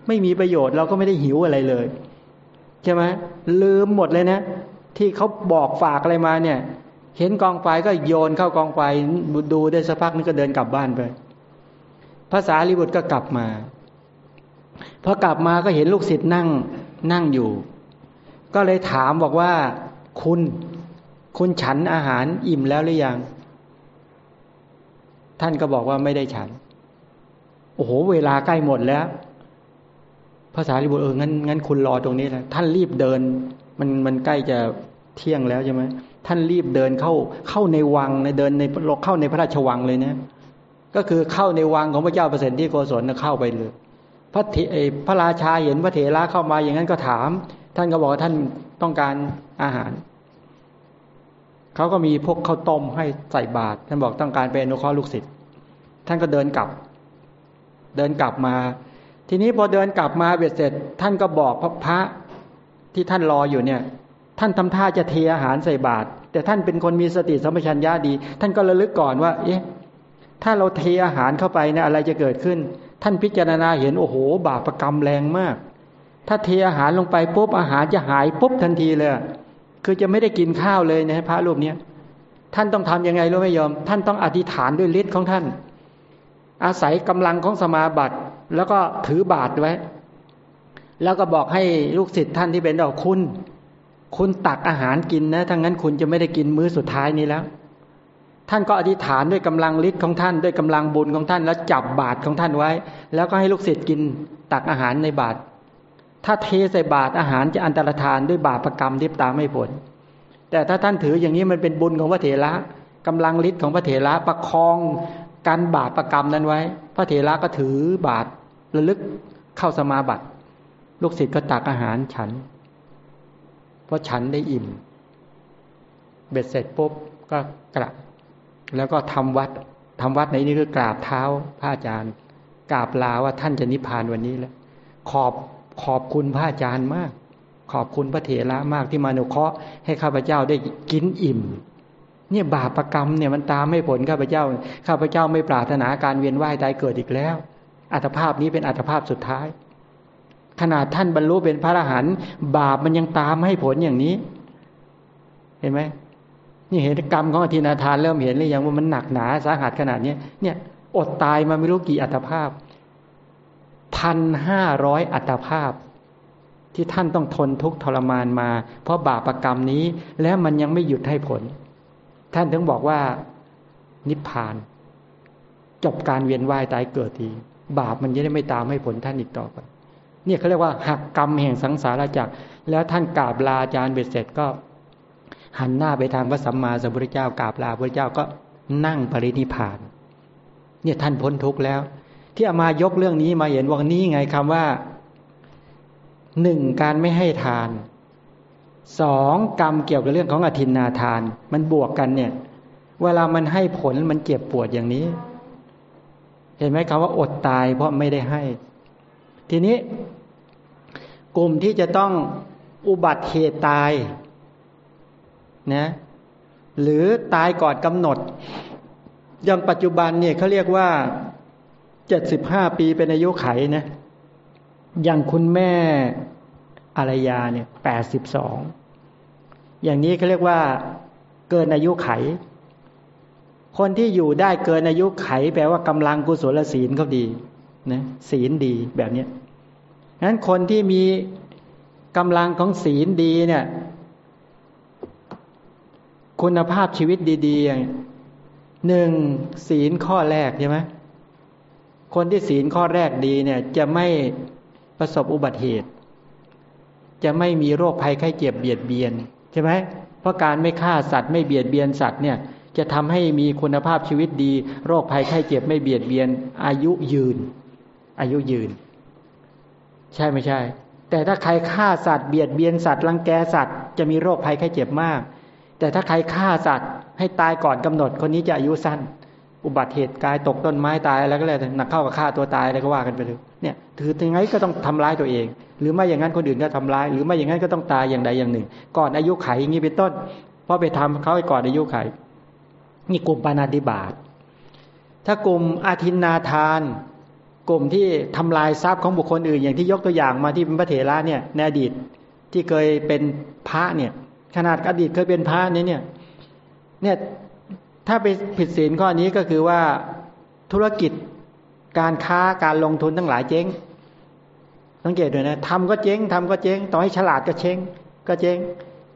S1: ไม่มีประโยชน์เราก็ไม่ได้หิวอะไรเลยใช่ไหมลืมหมดเลยนะ ที่เขาบอกฝากอะไรมาเนี่ย เห็นกองไฟก็โยนเข้ากองไฟดูได้สักพักนึงก็เดินกลับบ้านไปภาษาลิบุตรก็กลับมาพอกลับมาก็เห็นลูกศิษย์นั่งนั่งอยู่ ก็เลยถามบอกว่าคุณ คุณฉันอาหารอิ่มแล้วหรือยัง ท่านก็บอกว่าไม่ได้ฉัน โอ้โห เวลาใกล้หมดแล้ว ภาษาลิบุตรเอองั้นงั้นคุณรอตรงนี้แหละท่านรีบเดิน มันมันใกล้จะเที่ยงแล้วใช่ไหมท่านรีบเดินเข้าเข้าในวังในเดินในเข้าในพระราชวังเลยเนี่ยก็คือเข้าในวังของพระเจ้าเปรตที่โกศลเข้าไปเลยพระเถพระราชาเห็นพระเถระเข้ามาอย่างนั้นก็ถาม ท่านก็บอกว่าท่านต้องการอาหาร เขาก็มีพวกข้าวต้มให้ใส่บาตรท่านบอกต้องการเป็นอนุเคราะห์ลูกศิษย์ท่านก็เดินกลับ เดินกลับมา ทีนี้พอเดินกลับมาเบ็ดเสร็จ ท่านก็บอกพระพระที่ท่านรออยู่เนี่ย ท่านทำท่าจะเทอาหารใส่บาตรแต่ท่านเป็นคนมีสติสัมปชัญญะดี ท่านก็ระลึกก่อนว่า เอ๊ะถ้าเราเทอาหารเข้าไปเนี่ยอะไรจะเกิดขึ้น ท่านพิจารณาเห็นโอ้โห บาปรกรรมแรงมาก ถ้าเทอาหารลงไปปุ๊บอาหารจะหายปุ๊บทันทีเลย คือจะไม่ได้กินข้าวเลยนะพระรูปเนี้ยท่านต้องทํำยังไงรู้ไหมยอม ท่านต้องอธิษฐานด้วยฤทธิ์ของท่าน อาศัยกำลังของสมาบัติแล้วก็ถือบาตรไว้ แล้วก็บอกให้ลูกศิษย์ท่านที่เป็นดอกคุณ คุณตักอาหารกินนะทั้งนั้นคุณจะไม่ได้กินมื้อสุดท้ายนี้แล้ว ท่านก็อธิษฐานด้วยกำลังฤทธิ์ของท่าน ด้วยกำลังบุญของท่าน แล้วจับบาตรของท่านไว้ แล้วก็ให้ลูกศิษย์กินตักอาหารในบาตร ถ้าเทใส่บาตรอาหารจะอันตรธานด้วยบาปรกรรมที่ตามไม่ผล แต่ถ้าท่านถืออย่างนี้มันเป็นบุญของพระเถระกำลังฤทธิ์ของพระเถระประคองการบาปรกรรมนั้นไว้ พระเถระก็ถือบาตรระลึกเข้าสมาบัติ ลูกศิษย์ก็ตักอาหารฉัน เพราะฉันได้อิ่ม เบ็ดเสร็จปุ๊บก็กลับ แล้วก็ทำวัดทำวัดในนี้คือกราบเท้าพระอาจารย์กราบลาว่าท่านจะนิพพานวันนี้แล้วขอบ ขอบคุณพระอาจารย์มาก ขอบคุณพระเถระมากที่มานุเคราะห์ให้ข้าพเจ้าได้กินอิ่ม เนี่ยบาปรกรรมเนี่ยมันตามไม่ผลข้าพเจ้า ข้าพเจ้าไม่ปรารถนาการเวียนว่ายตายเกิดอีกแล้ว อัตภาพนี้เป็นอัตภาพสุดท้าย ขนาดท่านบรรลุเป็นพระอรหันต์บาปมันยังตามให้ผลอย่างนี้ เห็นไหมนี่เห็นกรรมของอธินาทานเริ่มเห็นหรือยังว่ามันหนักหนาสาหัสขนาดนี้เนี่ย อดตายมาไม่รู้กี่อัตภาพ พันห้าร้อยอัตภาพ ที่ท่านต้องทนทุกข์ทรมานมา เพราะบาปรกรรมนี้ แล้วมันยังไม่หยุดให้ผล ท่านถึงบอกว่านิพพาน จบการเวียนว่ายตายเกิดทีบาปมันจะได้ไม่ตามให้ผลท่านอีกต่อไปเนี่ยเขาเรียกว่าหักกรรมแห่งสังสารจักแล้วท่านกราบลาอาจารย์เบ็ดเสร็จก็หันหน้าไปทางพระสัมมาสัมพุทธเจ้ากราบลาพระเจ้าก็นั่งปรินิพาน เนี่ยท่านพ้นทุกข์แล้ว ที่เอามายกเรื่องนี้มาเห็นว่านี้ไงคำว่าหนึ่งการไม่ให้ทานสองกรรมเกี่ยวกับเรื่องของอธินนาทาน มันบวกกันเนี่ย เวลามันให้ผลมันเจ็บปวดอย่างนี้ เห็นไหมคำว่าอดตายเพราะไม่ได้ให้ ทีนี้ กลุ่มที่จะต้องอุบัติเหตุตายนะหรือตายก่อนกำหนดอย่างปัจจุบันเนี่ยเขาเรียกว่า เจ็ดสิบห้าปีเป็นอายุไขนะ อย่างคุณแม่อารยาเนี่ยแปดสิบสองอย่างนี้เขาเรียกว่าเกินอายุไข คนที่อยู่ได้เกินอายุไข แปลว่ากำลังกุศลศีลเขาดีนะศีลดีแบบเนี้ยนั้นคนที่มีกำลังของศีลดีเนี่ย คุณภาพชีวิตดีๆหนึ่งศีลข้อแรกใช่ไหม คนที่ศีลข้อแรกดีเนี่ยจะไม่ประสบอุบัติเหตุ จะไม่มีโรคภัยไข้เจ็บเบียดเบียนใช่ไหมเพราะการไม่ฆ่าสัตว์ไม่เบียดเบียนสัตว์เนี่ยจะทำให้มีคุณภาพชีวิตดี โรคภัยไข้เจ็บไม่เบียดเบียน อายุยืน อายุยืน ใช่ไม่ใช่ แต่ถ้าใครฆ่าสัตว์เบียดเบียนสัตว์รังแกสัตว์จะมีโรคภัยไข้เจ็บมาก แต่ถ้าใครฆ่าสัตว์ให้ตายก่อนกำหนดคนนี้จะอายุสั้น อุบัติเหตุกายตกต้นไม้ตายอะไรก็แล้วแต่หนักเข้ากับฆ่าตัวตายอะไรก็ว่ากันไปเลยเนี่ยถือถึงไงก็ต้องทำร้ายตัวเอง หรือไม่อย่างนั้นคนอื่นก็ทำร้าย หรือไม่อย่างนั้นก็ต้องตายอย่างใดอย่างหนึ่ง ก่อนอายุไขอย่างนี้เป็นต้นเพราะไปทำเขาให้ก่อนอายุไขนี่กลุ่มปานาติบาตถ้ากลุ่มอาทินนาทาน กลุ่มที่ทำลายทรัพย์ของบุคคลอื่น อย่างที่ยกตัวอย่างมาที่เป็นพระเถระเนี่ยในอดีตที่เคยเป็นพระเนี่ยขนาดอดีตเคยเป็นพระนี้เนี่ยเนี่ย ถ้าไปผิดศีลข้อนี้ก็คือว่าธุรกิจการค้าการลงทุนทั้งหลายเจ๊งสังเกตด้วยนะทำก็เจ๊งทำก็เจ๊งต่อให้ฉลาดก็เจ๊งก็เจ๊ง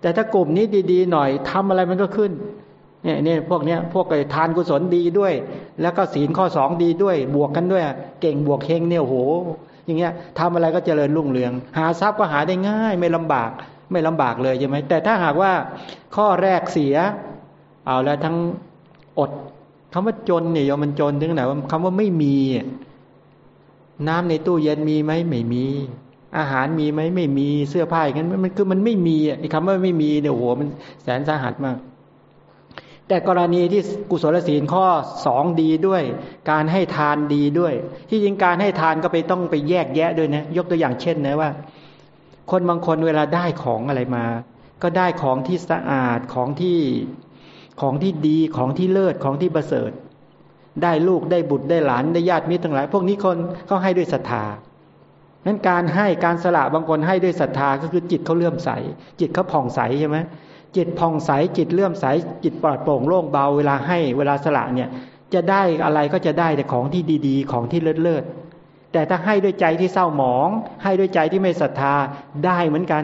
S1: แต่ถ้ากลุ่มนี้ดีๆหน่อยทำอะไรมันก็ขึ้นเนี่ยเนี่ยพวกเนี้ยพวกไอ้ทานกุศลดีด้วย แล้วก็ศีลข้อสองดีด้วย บวกกันด้วย เก่งบวกเฮงเนี่ยโห อย่างเงี้ยทำอะไรก็เจริญรุ่งเรือง หาทรัพย์ก็หาได้ง่าย ไม่ลำบากไม่ลำบากเลยใช่ไหมแต่ถ้าหากว่าข้อแรกเสีย เอาแล้วทั้ง อดคำว่าจนเนี่ยยอมมันจนถึงไหนว่าคำว่าไม่มีน้ำในตู้เย็นมีไหมไม่มี อาหารมีไหมไม่มีเสื้อผ้าอย่างนั้นมันคือมันไม่มีไอ้คำว่าไม่มีเนี่ยโหมันแสนสาหัสมาก แต่กรณีที่กุศลศีลข้อสองดีด้วย การให้ทานดีด้วย ที่จริงการให้ทานก็ไปต้องไปแยกแยะด้วยนะ ยกตัวอย่างเช่นนะว่า คนบางคนเวลาได้ของอะไรมา ก็ได้ของที่สะอาดของที่ ของที่ดีของที่เลิศของที่ประเสริฐ ได้ลูกได้บุตรได้หลานได้ญาติมิตรทั้งหลาย พวกนี้คนเขาให้ด้วยศรัทธานั้นการให้การสละบางคนให้ด้วยศรัทธาก็คือจิตเขาเลื่อมใส จิตเขาผ่องใสใช่ไหมจิตผ่องใสจิตเลื่อมใส จิตปลอดโปร่งโล่งเบาเวลาให้เวลาสละเนี่ยจะได้อะไรก็จะได้แต่ของที่ดีๆ ของที่เลิศๆแต่ถ้าให้ด้วยใจที่เศร้าหมอง ให้ด้วยใจที่ไม่ศรัทธาได้เหมือนกัน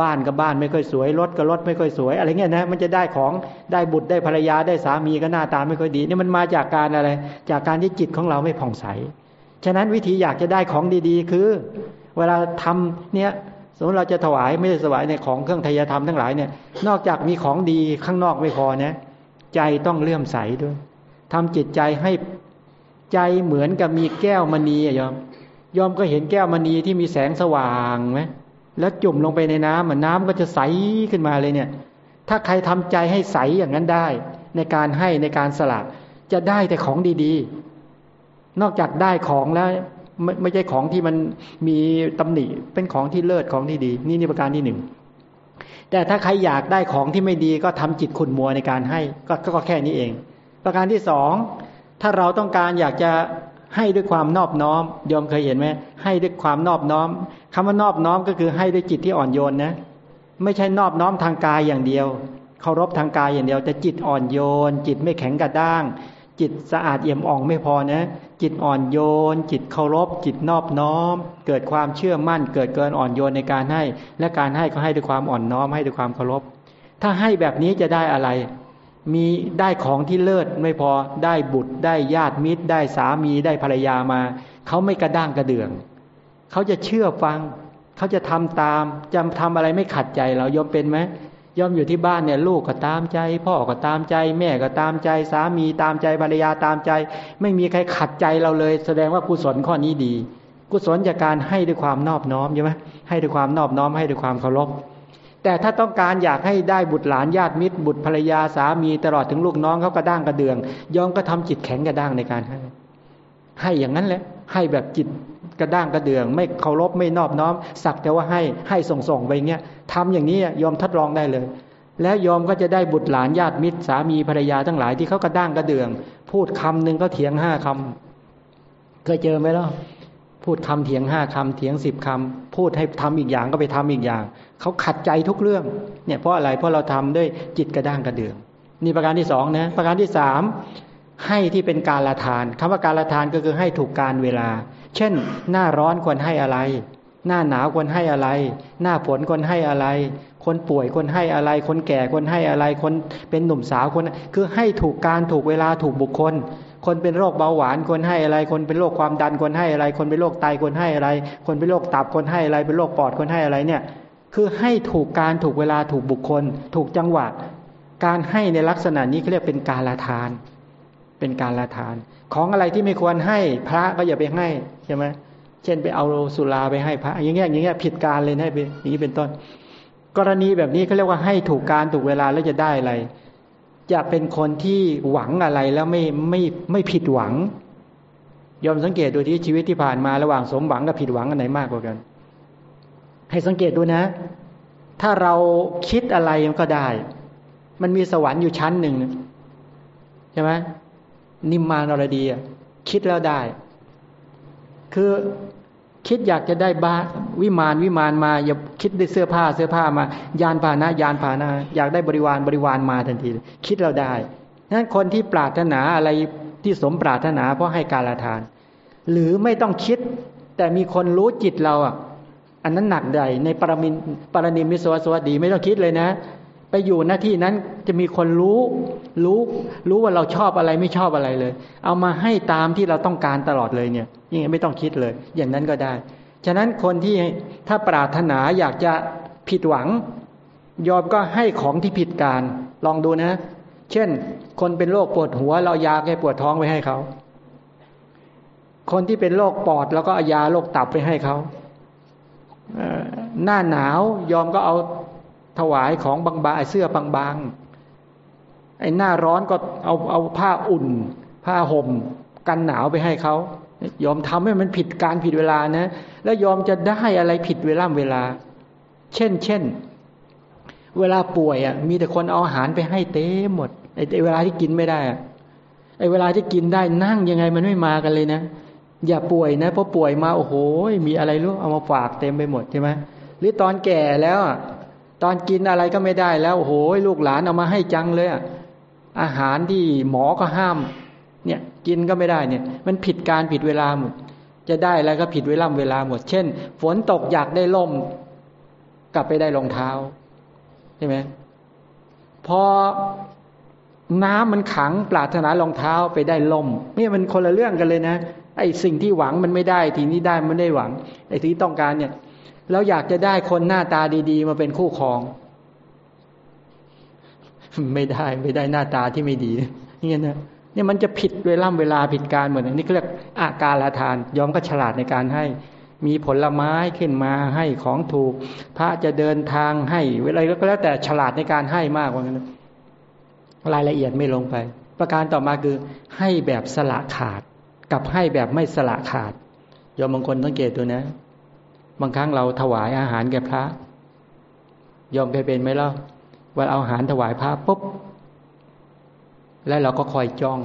S1: บ้านกับบ้านไม่ค่อยสวยรถกับรถไม่ค่อยสวย อะไรเงี้ยนะมันจะได้ของได้บุตรได้ภรรยาได้สามีก็หน้าตาไม่ค่อยดีนี่มันมาจากการอะไร จากการที่จิตของเราไม่ผ่องใส ฉะนั้นวิธีอยากจะได้ของดีๆ คือ เวลาทำเนี่ยสมมติเราจะถวายไม่ได้ถวายในของเครื่องทยธรรมทั้งหลายเนี่ยนอกจากมีของดีข้างนอกไม่พอนะใจต้องเลื่อมใสด้วยทำจิตใจให้ใจเหมือนกับมีแก้วมณีอะยอมยอมก็เห็นแก้วมณีที่มีแสงสว่างไหม แล้วจุ่มลงไปในน้ำเหมือนน้ำก็จะใสขึ้นมาเลยเนี่ย ถ้าใครทำใจให้ใสอย่างนั้นได้ ในการให้ในการสละจะได้แต่ของดีๆ นอกจากได้ของแล้วไม่ไม่ใช่ของที่มันมีตำหนิเป็นของที่เลิศของที่ดี นี่นี่ประการที่หนึ่งแต่ถ้าใครอยากได้ของที่ไม่ดีก็ทำจิตขุนมัวในการให้ก็ก็แค่นี้เอง ประการที่สองถ้าเราต้องการอยากจะให้ด้วยความนอบน้อมยอมเคยเห็นไหมให้ด้วยความนอบน้อม คำว่านอบน้อมก็คือให้ด้วยจิตที่อ่อนโยนนะ ไม่ใช่นอบน้อมทางกายอย่างเดียวเคารพทางกายอย่างเดียวแต่จิตอ่อนโยน จิตไม่แข็งกระด้าง จิตสะอาดเอี่ยมอ่องไม่พอนะ จิตอ่อนโยน จิตเคารพ จิตนอบน้อม เกิดความเชื่อมั่น เกิดเกินอ่อนโยนในการให้ และการให้ก็ให้ด้วยความอ่อนน้อมให้ด้วยความเคารพ ถ้าให้แบบนี้จะได้อะไร มีได้ของที่เลิศไม่พอได้บุตรได้ญาติมิตร ได้สามีได้ภรรยามา เขาไม่กระด้างกระเดื่อง เขาจะเชื่อฟัง เขาจะทำตามจำทำอะไรไม่ขัดใจเรายอมเป็นไหมยอมอยู่ที่บ้านเนี่ยลูกก็ตามใจ พ่อก็ตามใจ แม่ก็ตามใจ สามีตามใจภรรยาตามใจ ไม่มีใครขัดใจเราเลย แสดงว่ากุศลข้อนี้ดี กุศลจากการให้ด้วยความนอบน้อมใช่ไหมให้ด้วยความนอบน้อมให้ด้วยความเคารพแต่ถ้าต้องการอยากให้ได้บุตรหลานญาติมิตร บุตรภรรยาสามีตลอดถึงลูกน้องเขากระด้างกระเดืองยอมก็ทำจิตแข็งกระด้างในการให้ ให้อย่างนั้นแหละให้แบบจิต กระด้างกระเดือง ไม่เคารพไม่นอบน้อม สักแต่ว่าให้ให้ส่งส่งไปเงี้ยทำอย่างนี้ยอมทดลองได้เลย แล้วยอมก็จะได้บุตรหลานญาติมิตรสามีภรรยาทั้งหลายที่เขากระด้างกระเดือง พูดคำหนึ่งก็เถียงห้าคำเคยเจอไหมล่ะพูดคำเถียงห้าคำเถียงสิบคำพูดให้ทำอีกอย่างก็ไปทำอีกอย่างเขาขัดใจทุกเรื่องเนี่ยเพราะอะไรเพราะเราทำด้วยจิตกระด้างกระเดืองนี่ประการที่สองนะประการที่สามให้ที่เป็นการละทานคำว่าการละทานก็คือให้ถูกการเวลา เช่น หน้าร้อนควรให้อะไร หน้าหนาวควรให้อะไร หน้าฝนควรให้อะไร คนป่วยควรให้อะไร คนแก่ควรให้อะไร คนเป็นหนุ่มสาวควรคือให้ถูกการถูกเวลาถูกบุคคล คนเป็นโรคเบาหวานควรให้อะไร คนเป็นโรคความดันควรให้อะไร คนเป็นโรคไตควรให้อะไร คนเป็นโรคตับควรให้อะไร เป็นโรคปอดควรให้อะไรเนี่ยคือให้ถูกการถูกเวลาถูกบุคคล ถูกจังหวะ การให้ในลักษณะนี้เขาเรียกเป็นการละทาน เป็นการละทาน ของอะไรที่ไม่ควรให้พระก็อย่าไปให้ใช่ไหมเช่นไปเอาสุราไปให้พระอย่างเงี้ยอย่างเงี้ยผิดการเลยให้ไปอย่างนี้เป็นต้น กรณีแบบนี้เขาเรียกว่าให้ถูกการถูกเวลาแล้วจะได้อะไร จะเป็นคนที่หวังอะไรแล้วไม่ไม่ไม่ผิดหวังยอมสังเกตดูที่ชีวิตที่ผ่านมาระหว่างสมหวังกับผิดหวังอันไหนมากกว่ากัน ให้สังเกตดูนะ ถ้าเราคิดอะไรมันก็ได้ มันมีสวรรค์อยู่ชั้นหนึ่งใช่ไหม นิมมานรดีคิดแล้วได้ คือคิดอยากจะได้บ้าวิมานวิมานมา อย่าคิดได้เสื้อผ้าเสื้อผ้ามายานพาหนะ ยานพาหนะ อยากได้บริวารบริวารมาทันที คิดเราได้นั้นคนที่ปรารถนาอะไรที่สมปรารถนาเพราะให้การละทาน หรือไม่ต้องคิด แต่มีคนรู้จิตเราอะอันนั้นหนักใหญ่ในปรมินปรนิมิสวสวัสดี ไม่ต้องคิดเลยนะ ไปอยู่หน้าที่นั้นจะมีคนรู้ รู้ รู้ว่าเราชอบอะไรไม่ชอบอะไรเลย เอามาให้ตามที่เราต้องการตลอดเลยเนี่ยยังไม่ต้องคิดเลย อย่างนั้นก็ได้ ฉะนั้นคนที่ถ้าปรารถนาอยากจะผิดหวัง ยอมก็ให้ของที่ผิดการ ลองดูนะ เช่น คนเป็นโรคปวดหัว เรายาแก้ปวดท้องไปให้เขา คนที่เป็นโรคปอดเราก็เอายาโรคตับไปให้เขาหน้าหนาวยอมก็เอา ถวายของบางๆเสื้อบางๆไอ้หน้าร้อนก็เอาเอาผ้าอุ่น ผ้าห่ม กันหนาวไปให้เขายอมทำให้มันผิดการผิดเวลานะ แล้วยอมจะได้อะไรผิดเวลาเวลา เช่น เช่น เวลาป่วยอะ มีแต่คนเอาอาหารไปให้เต็มหมดไอ้เวลาที่กินไม่ได้ไอ้เวลาที่กินได้นั่งยังไงมันไม่มากันเลยนะอย่าป่วยนะเพราะป่วยมาโอ้โหมีอะไรรู้เอามาฝากเต็มไปหมดใช่ไหมหรือตอนแก่แล้ว ตอนกินอะไรก็ไม่ได้แล้วโอ้โหลูกหลานเอามาให้จังเลยอาหารที่หมอก็ห้าม เนี่ยกินก็ไม่ได้เนี่ย มันผิดการผิดเวลาหมด จะได้แล้วก็ผิดเวลาเวลาหมด เช่น ฝนตกอยากได้ล่ม กลับไปได้รองเท้าใช่ไหมพอน้ำมันขังปรารถนารองเท้าไปได้ล่มนี่มันคนละเรื่องกันเลยนะไอ้สิ่งที่หวังมันไม่ได้ทีนี้ได้มันไม่ได้หวังไอ้ที่ต้องการเนี่ย เราอยากจะได้คนหน้าตาดี ๆ มาเป็นคู่ครอง ไม่ได้ไม่ได้หน้าตาที่ไม่ดีนี่นะเนี่ยมันจะผิดเวลาเวลาผิดการเหมือนนี่เขาเรียกอาการละทาน ยอมก็ฉลาดในการให้มีผลไม้ขึ้นมาให้ของถูก พระจะเดินทางให้อะไรก็แล้วแต่ฉลาดในการให้มากกว่านั้นรายละเอียดไม่ลงไป ประการต่อมาคือ ให้แบบสละขาด กับให้แบบไม่สละขาดยอมบางคนสังเกตดูนะ บางครั้งเราถวายอาหารแก่พระยอมเคยเป็นไหมล่ะว่าเอาอาหารถวายพระปุ๊บแล้วเราก็คอยจ้อง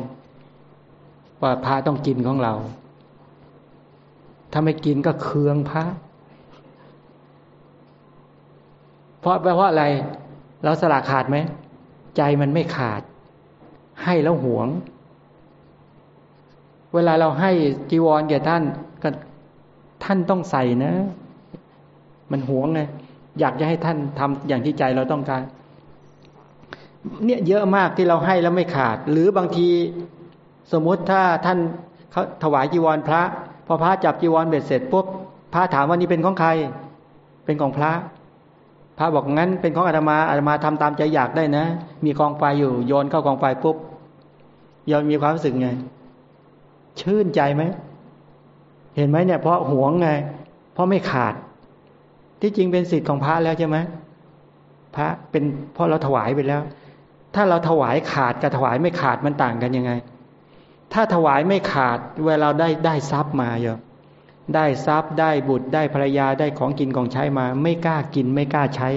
S1: ว่าพระต้องกินของเรา ถ้าไม่กินก็เคืองพระ เพราะเพราะอะไร เราสละขาดไหม ใจมันไม่ขาด ให้แล้วหวง เวลาเราให้จีวรแก่ท่านก็ท่านต้องใส่นะ มันหวงไงอยากจะให้ท่านทำอย่างที่ใจเราต้องการ เนี่ยเยอะมากที่เราให้แล้วไม่ขาด หรือบางทีสมมุติถ้าท่านเขาถวายจีวรพระ พอพระจับจีวรเบ็ดเสร็จปุ๊บพระถามว่านี่เป็นของใคร เป็นของพระ พระบอกงั้น เป็นของอาตมาอาตมาทำตามใจอยากได้นะ มีกองไฟอยู่โยนเข้ากองไฟปุ๊บยอมมีความรู้สึกไง ชื่นใจไหมเห็นไหมเนี่ยเพราะหวงไง เพราะไม่ขาด ที่จริงเป็นสิทธิ์ของพระแล้วใช่ไหมพระเป็นเพราะเราถวายไปแล้ว ถ้าเราถวายขาดกับถวายไม่ขาดมันต่างกันยังไง ถ้าถวายไม่ขาดเวลาได้ได้ทรัพย์มาเยอะได้ทรัพย์ได้บุตรได้ภรรยาได้ของกินของใช้มา ไม่กล้ากิน ไม่กล้าใช้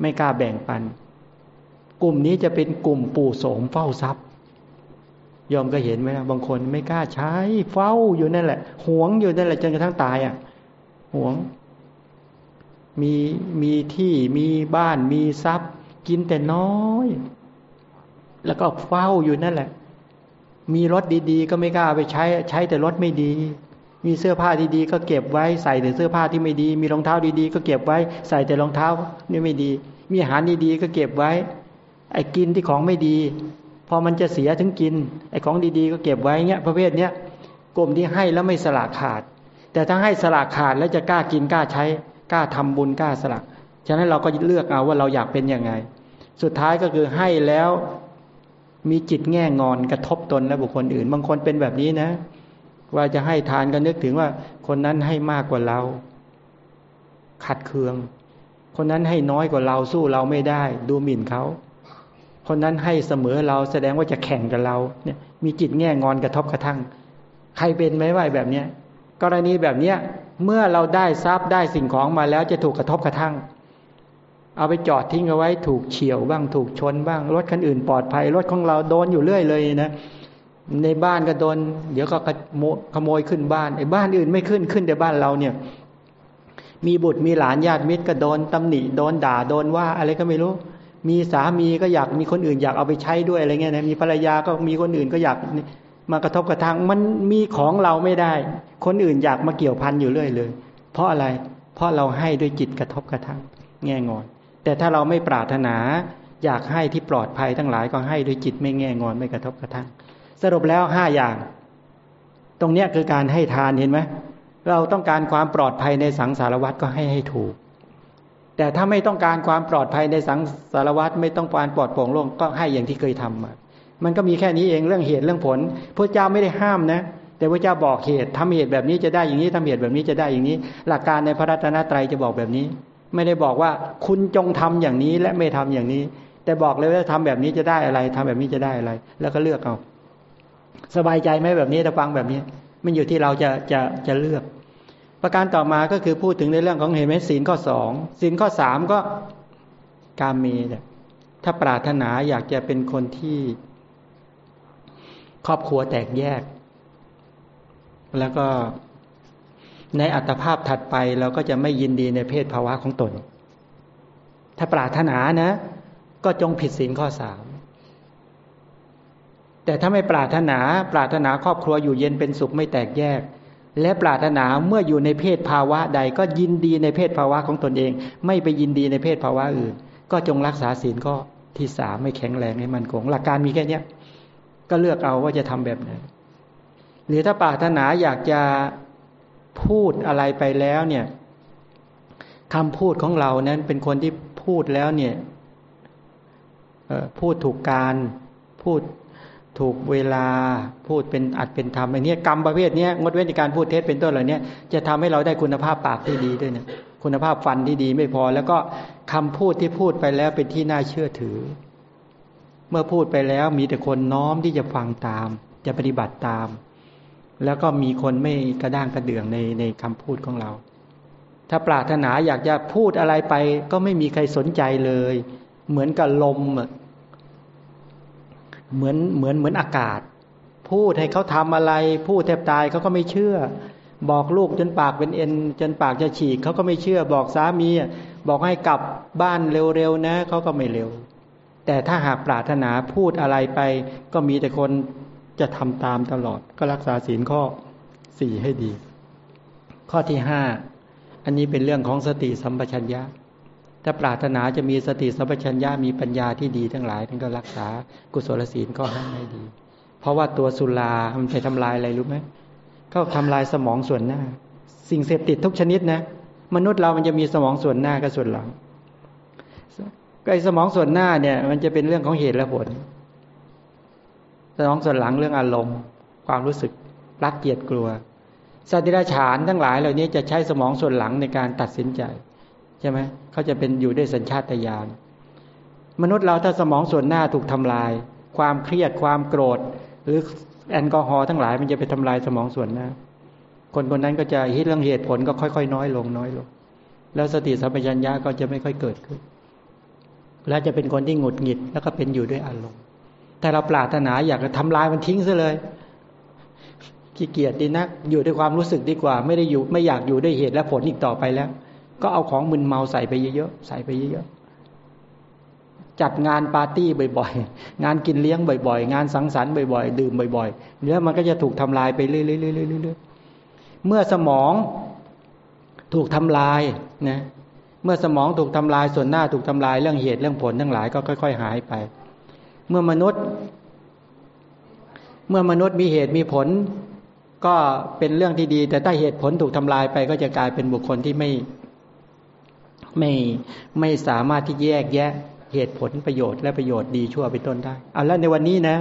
S1: ไม่กล้าแบ่งปัน กลุ่มนี้จะเป็นกลุ่มปู่โสมเฝ้าทรัพย์ยอมก็เห็นไหมนะบางคนไม่กล้าใช้ เฝ้าอยู่นั่นแหละหวงอยู่นั่นแหละจนกระทั่งตายอะหวง มีมีที่มีบ้านมีทรัพย์ กินแต่น้อย แล้วก็เฝ้าอยู่นั่นแหละ มีรถดีๆ ก็ไม่กล้าไปใช้ใช้แต่รถไม่ดี มีเสื้อผ้าดีๆ ก็เก็บไว้ใส่แต่เสื้อผ้าที่ไม่ดี มีรองเท้าดีๆ ก็เก็บไว้ใส่แต่รองเท้านี่ไม่ดี มีอาหารดีๆ ก็เก็บไว้ ไอ้กินที่ของไม่ดี พอมันจะเสียถึงกิน ไอ้ของดีๆ ก็เก็บไว้เงี้ยประเภทเนี้ยกลุ่มที่ให้แล้วไม่สละขาด แต่ถ้าให้สละขาดแล้วจะกล้ากินกล้าใช้ กล้าทำบุญกล้าสละฉะนั้นเราก็เลือกเอาว่าเราอยากเป็นยังไง สุดท้ายก็คือให้แล้วมีจิตแง่งอนกระทบตนและบุคคลอื่น บางคนเป็นแบบนี้นะ ว่าจะให้ทานก็นึกถึงว่า คนนั้นให้มากกว่าเรา ขัดเคือง คนนั้นให้น้อยกว่าเราสู้เราไม่ได้ ดูหมิ่นเขาคนนั้นให้เสมอเราแสดงว่าจะแข่งกับเราเนี่ยมีจิตแง่งอนกระทบกระทั่ง ใครเป็นไหมว่าแบบเนี้ยกรณีแบบเนี้ย เมื่อเราได้ทรัพย์ได้สิ่งของมาแล้วจะถูกกระทบกระทั่ง เอาไปจอดทิ้งเอาไว้ถูกเฉียวบ้างถูกชนบ้างรถคันอื่นปลอดภัยรถของเราโดนอยู่เรื่อยเลยนะในบ้านก็โดน เดี๋ยวก็ขโมยขึ้นบ้านไอ้บ้านอื่นไม่ขึ้นขึ้นแต่บ้านเราเนี่ย มีบุตรมีหลานญาติมิตรก็โดนตำหนิโดนด่าโดนว่าอะไรก็ไม่รู้ มีสามีก็อยากมีคนอื่นอยากเอาไปใช้ด้วยอะไรเงี้ยนะมีภรรยาก็มีคนอื่นก็อยาก มากระทบกระทั่งมันมีของเราไม่ได้ คนอื่นอยากมาเกี่ยวพันอยู่เรื่อยเลย เพราะอะไร เพราะเราให้ด้วยจิตกระทบกระทั่งแง่งอน แต่ถ้าเราไม่ปรารถนา อยากให้ที่ปลอดภัยทั้งหลายก็ให้ด้วยจิตไม่แง่งอนไม่กระทบกระทั่ง สรุปแล้วห้าอย่าง ตรงเนี้ยคือการให้ทานเห็นไหมเราต้องการความปลอดภัยในสังสารวัตรก็ให้ให้ถูก แต่ถ้าไม่ต้องการความปลอดภัยในสังสารวัตรไม่ต้องการปลอดโปร่งโล่งก็ให้อย่างที่เคยทำมา มันก็มีแค่นี้เองเรื่องเหตุเรื่องผลพระเจ้าไม่ได้ห้ามนะ แต่พระเจ้าบอกเหตุทำเหตุแบบนี้จะได้อย่างนี้ทำเหตุแบบนี้จะได้อย่างนี้ หลักการในพระรัตนตรัยจะบอกแบบนี้ ไม่ได้บอกว่าคุณจงทำอย่างนี้และไม่ทำอย่างนี้ แต่บอกเลยว่าทำแบบนี้จะได้อะไรทำแบบนี้จะได้อะไร แล้วก็เลือกเอาสบายใจไหมแบบนี้ถ้าฟังแบบนี้ มันอยู่ที่เราจะจะจะเลือก ประการต่อมาก็คือพูดถึงในเรื่องของเหตุไหมศีลข้อสองศีลข้อสามก็การมีเมียถ้าปรารถนาอยากจะเป็นคนที่ ครอบครัวแตกแยก แล้วก็ในอัตภาพถัดไปเราก็จะไม่ยินดีในเพศภาวะของตน ถ้าปรารถนานะ ก็จงผิดศีลข้อสามแต่ถ้าไม่ปรารถนาปรารถนาครอบครัวอยู่เย็นเป็นสุขไม่แตกแยก และปรารถนาเมื่ออยู่ในเพศภาวะใด ก็ยินดีในเพศภาวะของตนเอง ไม่ไปยินดีในเพศภาวะอื่น ก็จงรักษาศีลข้อที่สามไม่แข็งแรงให้มันคงหลักการมีแค่นี้ ก็เลือกเอาว่าจะทำแบบไหนหรือถ้าปรารถนาอยากจะพูดอะไรไปแล้วเนี่ยคำพูดของเรานั้นเป็นคนที่พูดแล้วเนี่ยพูดถูกการพูดถูกเวลาพูดเป็นอัดเป็นธรรมอันนี้กรรมประเภทนี้งดเว้นในการพูดเท็จเป็นต้นเหล่านี้จะทำให้เราได้คุณภาพปากที่ดีด้วยนะคุณภาพฟันที่ดีไม่พอ แล้วก็คำพูดที่พูดไปแล้วเป็นที่น่าเชื่อถือ เมื่อพูดไปแล้วมีแต่คนน้อมที่จะฟังตาม จะปฏิบัติตาม แล้วก็มีคนไม่กระด้างกระเดื่องในในคำพูดของเรา ถ้าปรารถนาอยากจะพูดอะไรไป ก็ไม่มีใครสนใจเลย เหมือนกับลมเหมือนเหมือนเหมือนอากาศ พูดให้เขาทำอะไร พูดแทบตายเขาก็ไม่เชื่อ บอกลูกจนปากเป็นเอ็น จนปากจะฉีกเขาก็ไม่เชื่อ บอกสามีบอกให้กลับบ้านเร็วๆนะเขาก็ไม่เร็ว แต่ถ้าหากปรารถนาพูดอะไรไป ก็มีแต่คนจะทำตามตลอด ก็รักษาศีลข้อสี่ให้ดี ข้อที่ห้าอันนี้เป็นเรื่องของสติสัมปชัญญะถ้าปรารถนาจะมีสติสัมปชัญญะมีปัญญาที่ดีทั้งหลายท่านก็รักษากุศลศีลข้อห้าให้ดี เพราะว่าตัวสุรามันไปทำลายอะไรรู้ไหมก็ทำลายสมองส่วนหน้า สิ่งเสพติดทุกชนิดนะ มนุษย์เรามันจะมีสมองส่วนหน้ากับส่วนหลัง ก็ไอ้สมองส่วนหน้าเนี่ย มันจะเป็นเรื่องของเหตุและผล สมองส่วนหลังเรื่องอารมณ์ ความรู้สึกรักเกลียดกลัวสัตว์ดิฉานทั้งหลายเหล่านี้จะใช้สมองส่วนหลังในการตัดสินใจ ใช่ไหมเขาจะเป็นอยู่ด้วยสัญชาตญาณมนุษย์เราถ้าสมองส่วนหน้าถูกทำลาย ความเครียดความโกรธ หรือแอลกอฮอล์ทั้งหลายมันจะไปทำลายสมองส่วนหน้า คนคนนั้นก็จะฮิตเรื่องเหตุผลก็ค่อยๆ น้อยลงน้อยลง แล้วสติสัมปชัญญะก็จะไม่ค่อยเกิดขึ้น แล้วจะเป็นคนที่หงุดหงิด แล้วก็เป็นอยู่ด้วยอารมณ์แต่เราปรารถนาอยากจะทำลายมันทิ้งซะเลยขี้เกียจดีนักอยู่ด้วยความรู้สึกดีกว่า ไม่ได้อยู่ไม่อยากอยู่ด้วยเหตุและผลอีกต่อไปแล้ว ก็เอาของมึนเมาใส่ไปเยอะๆใส่ไปเยอะๆจัดงานปาร์ตี้บ่อยๆ งานกินเลี้ยงบ่อยๆ งานสังสรรค์บ่อยๆ ดื่มบ่อยๆเนื้อมันก็จะถูกทำลายไปเรื่อยๆเมื่อสมองถูกทำลายนะ เมื่อสมองถูกทำลายส่วนหน้าถูกทำลายเรื่องเหตุเรื่องผลทั้งหลายก็ค่อย ๆ หายไป เมื่อมนุษย์ เมื่อมนุษย์มีเหตุมีผล ก็เป็นเรื่องที่ดี แต่ถ้าเหตุผลถูกทำลายไปก็จะกลายเป็นบุคคลที่ไม่ไม่ไม่สามารถที่แยกแยะเหตุผลประโยชน์และประโยชน์ดีชั่วเป็นต้นได้เอาแล้วในวันนี้นะ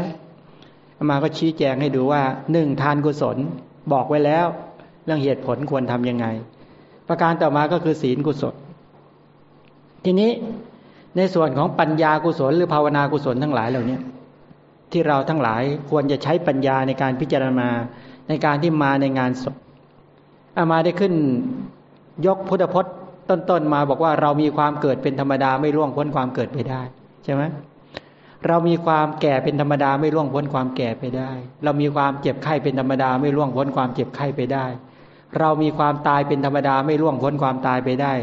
S1: มาก็ชี้แจงให้ดูว่าหนึ่งทานกุศลบอกไว้แล้ว เรื่องเหตุผลควรทํำยังไง ประการต่อมาก็คือศีลกุศล ทีนี้ในส่วนของปัญญากุศลหรือภาวนากุศลทั้งหลายเหล่านี้ที่เราทั้งหลายควรจะใช้ปัญญาในการพิจารณาในการที่มาในงานศพอามาได้ขึ้นยกพุทธพจน์ต้นๆมาบอกว่าเรามีความเกิดเป็นธรรมดาไม่ร่วงพ้นความเกิดไปได้ใช่ไหมเรามีความแก่เป็นธรรมดาไม่ร่วงพ้นความแก่ไปได้ เรามีความเจ็บไข้เป็นธรรมดาไม่ร่วงพ้นความเจ็บไข้ไปได้ เรามีความตายเป็นธรรมดาไม่ร่วงพ้นความตายไปได้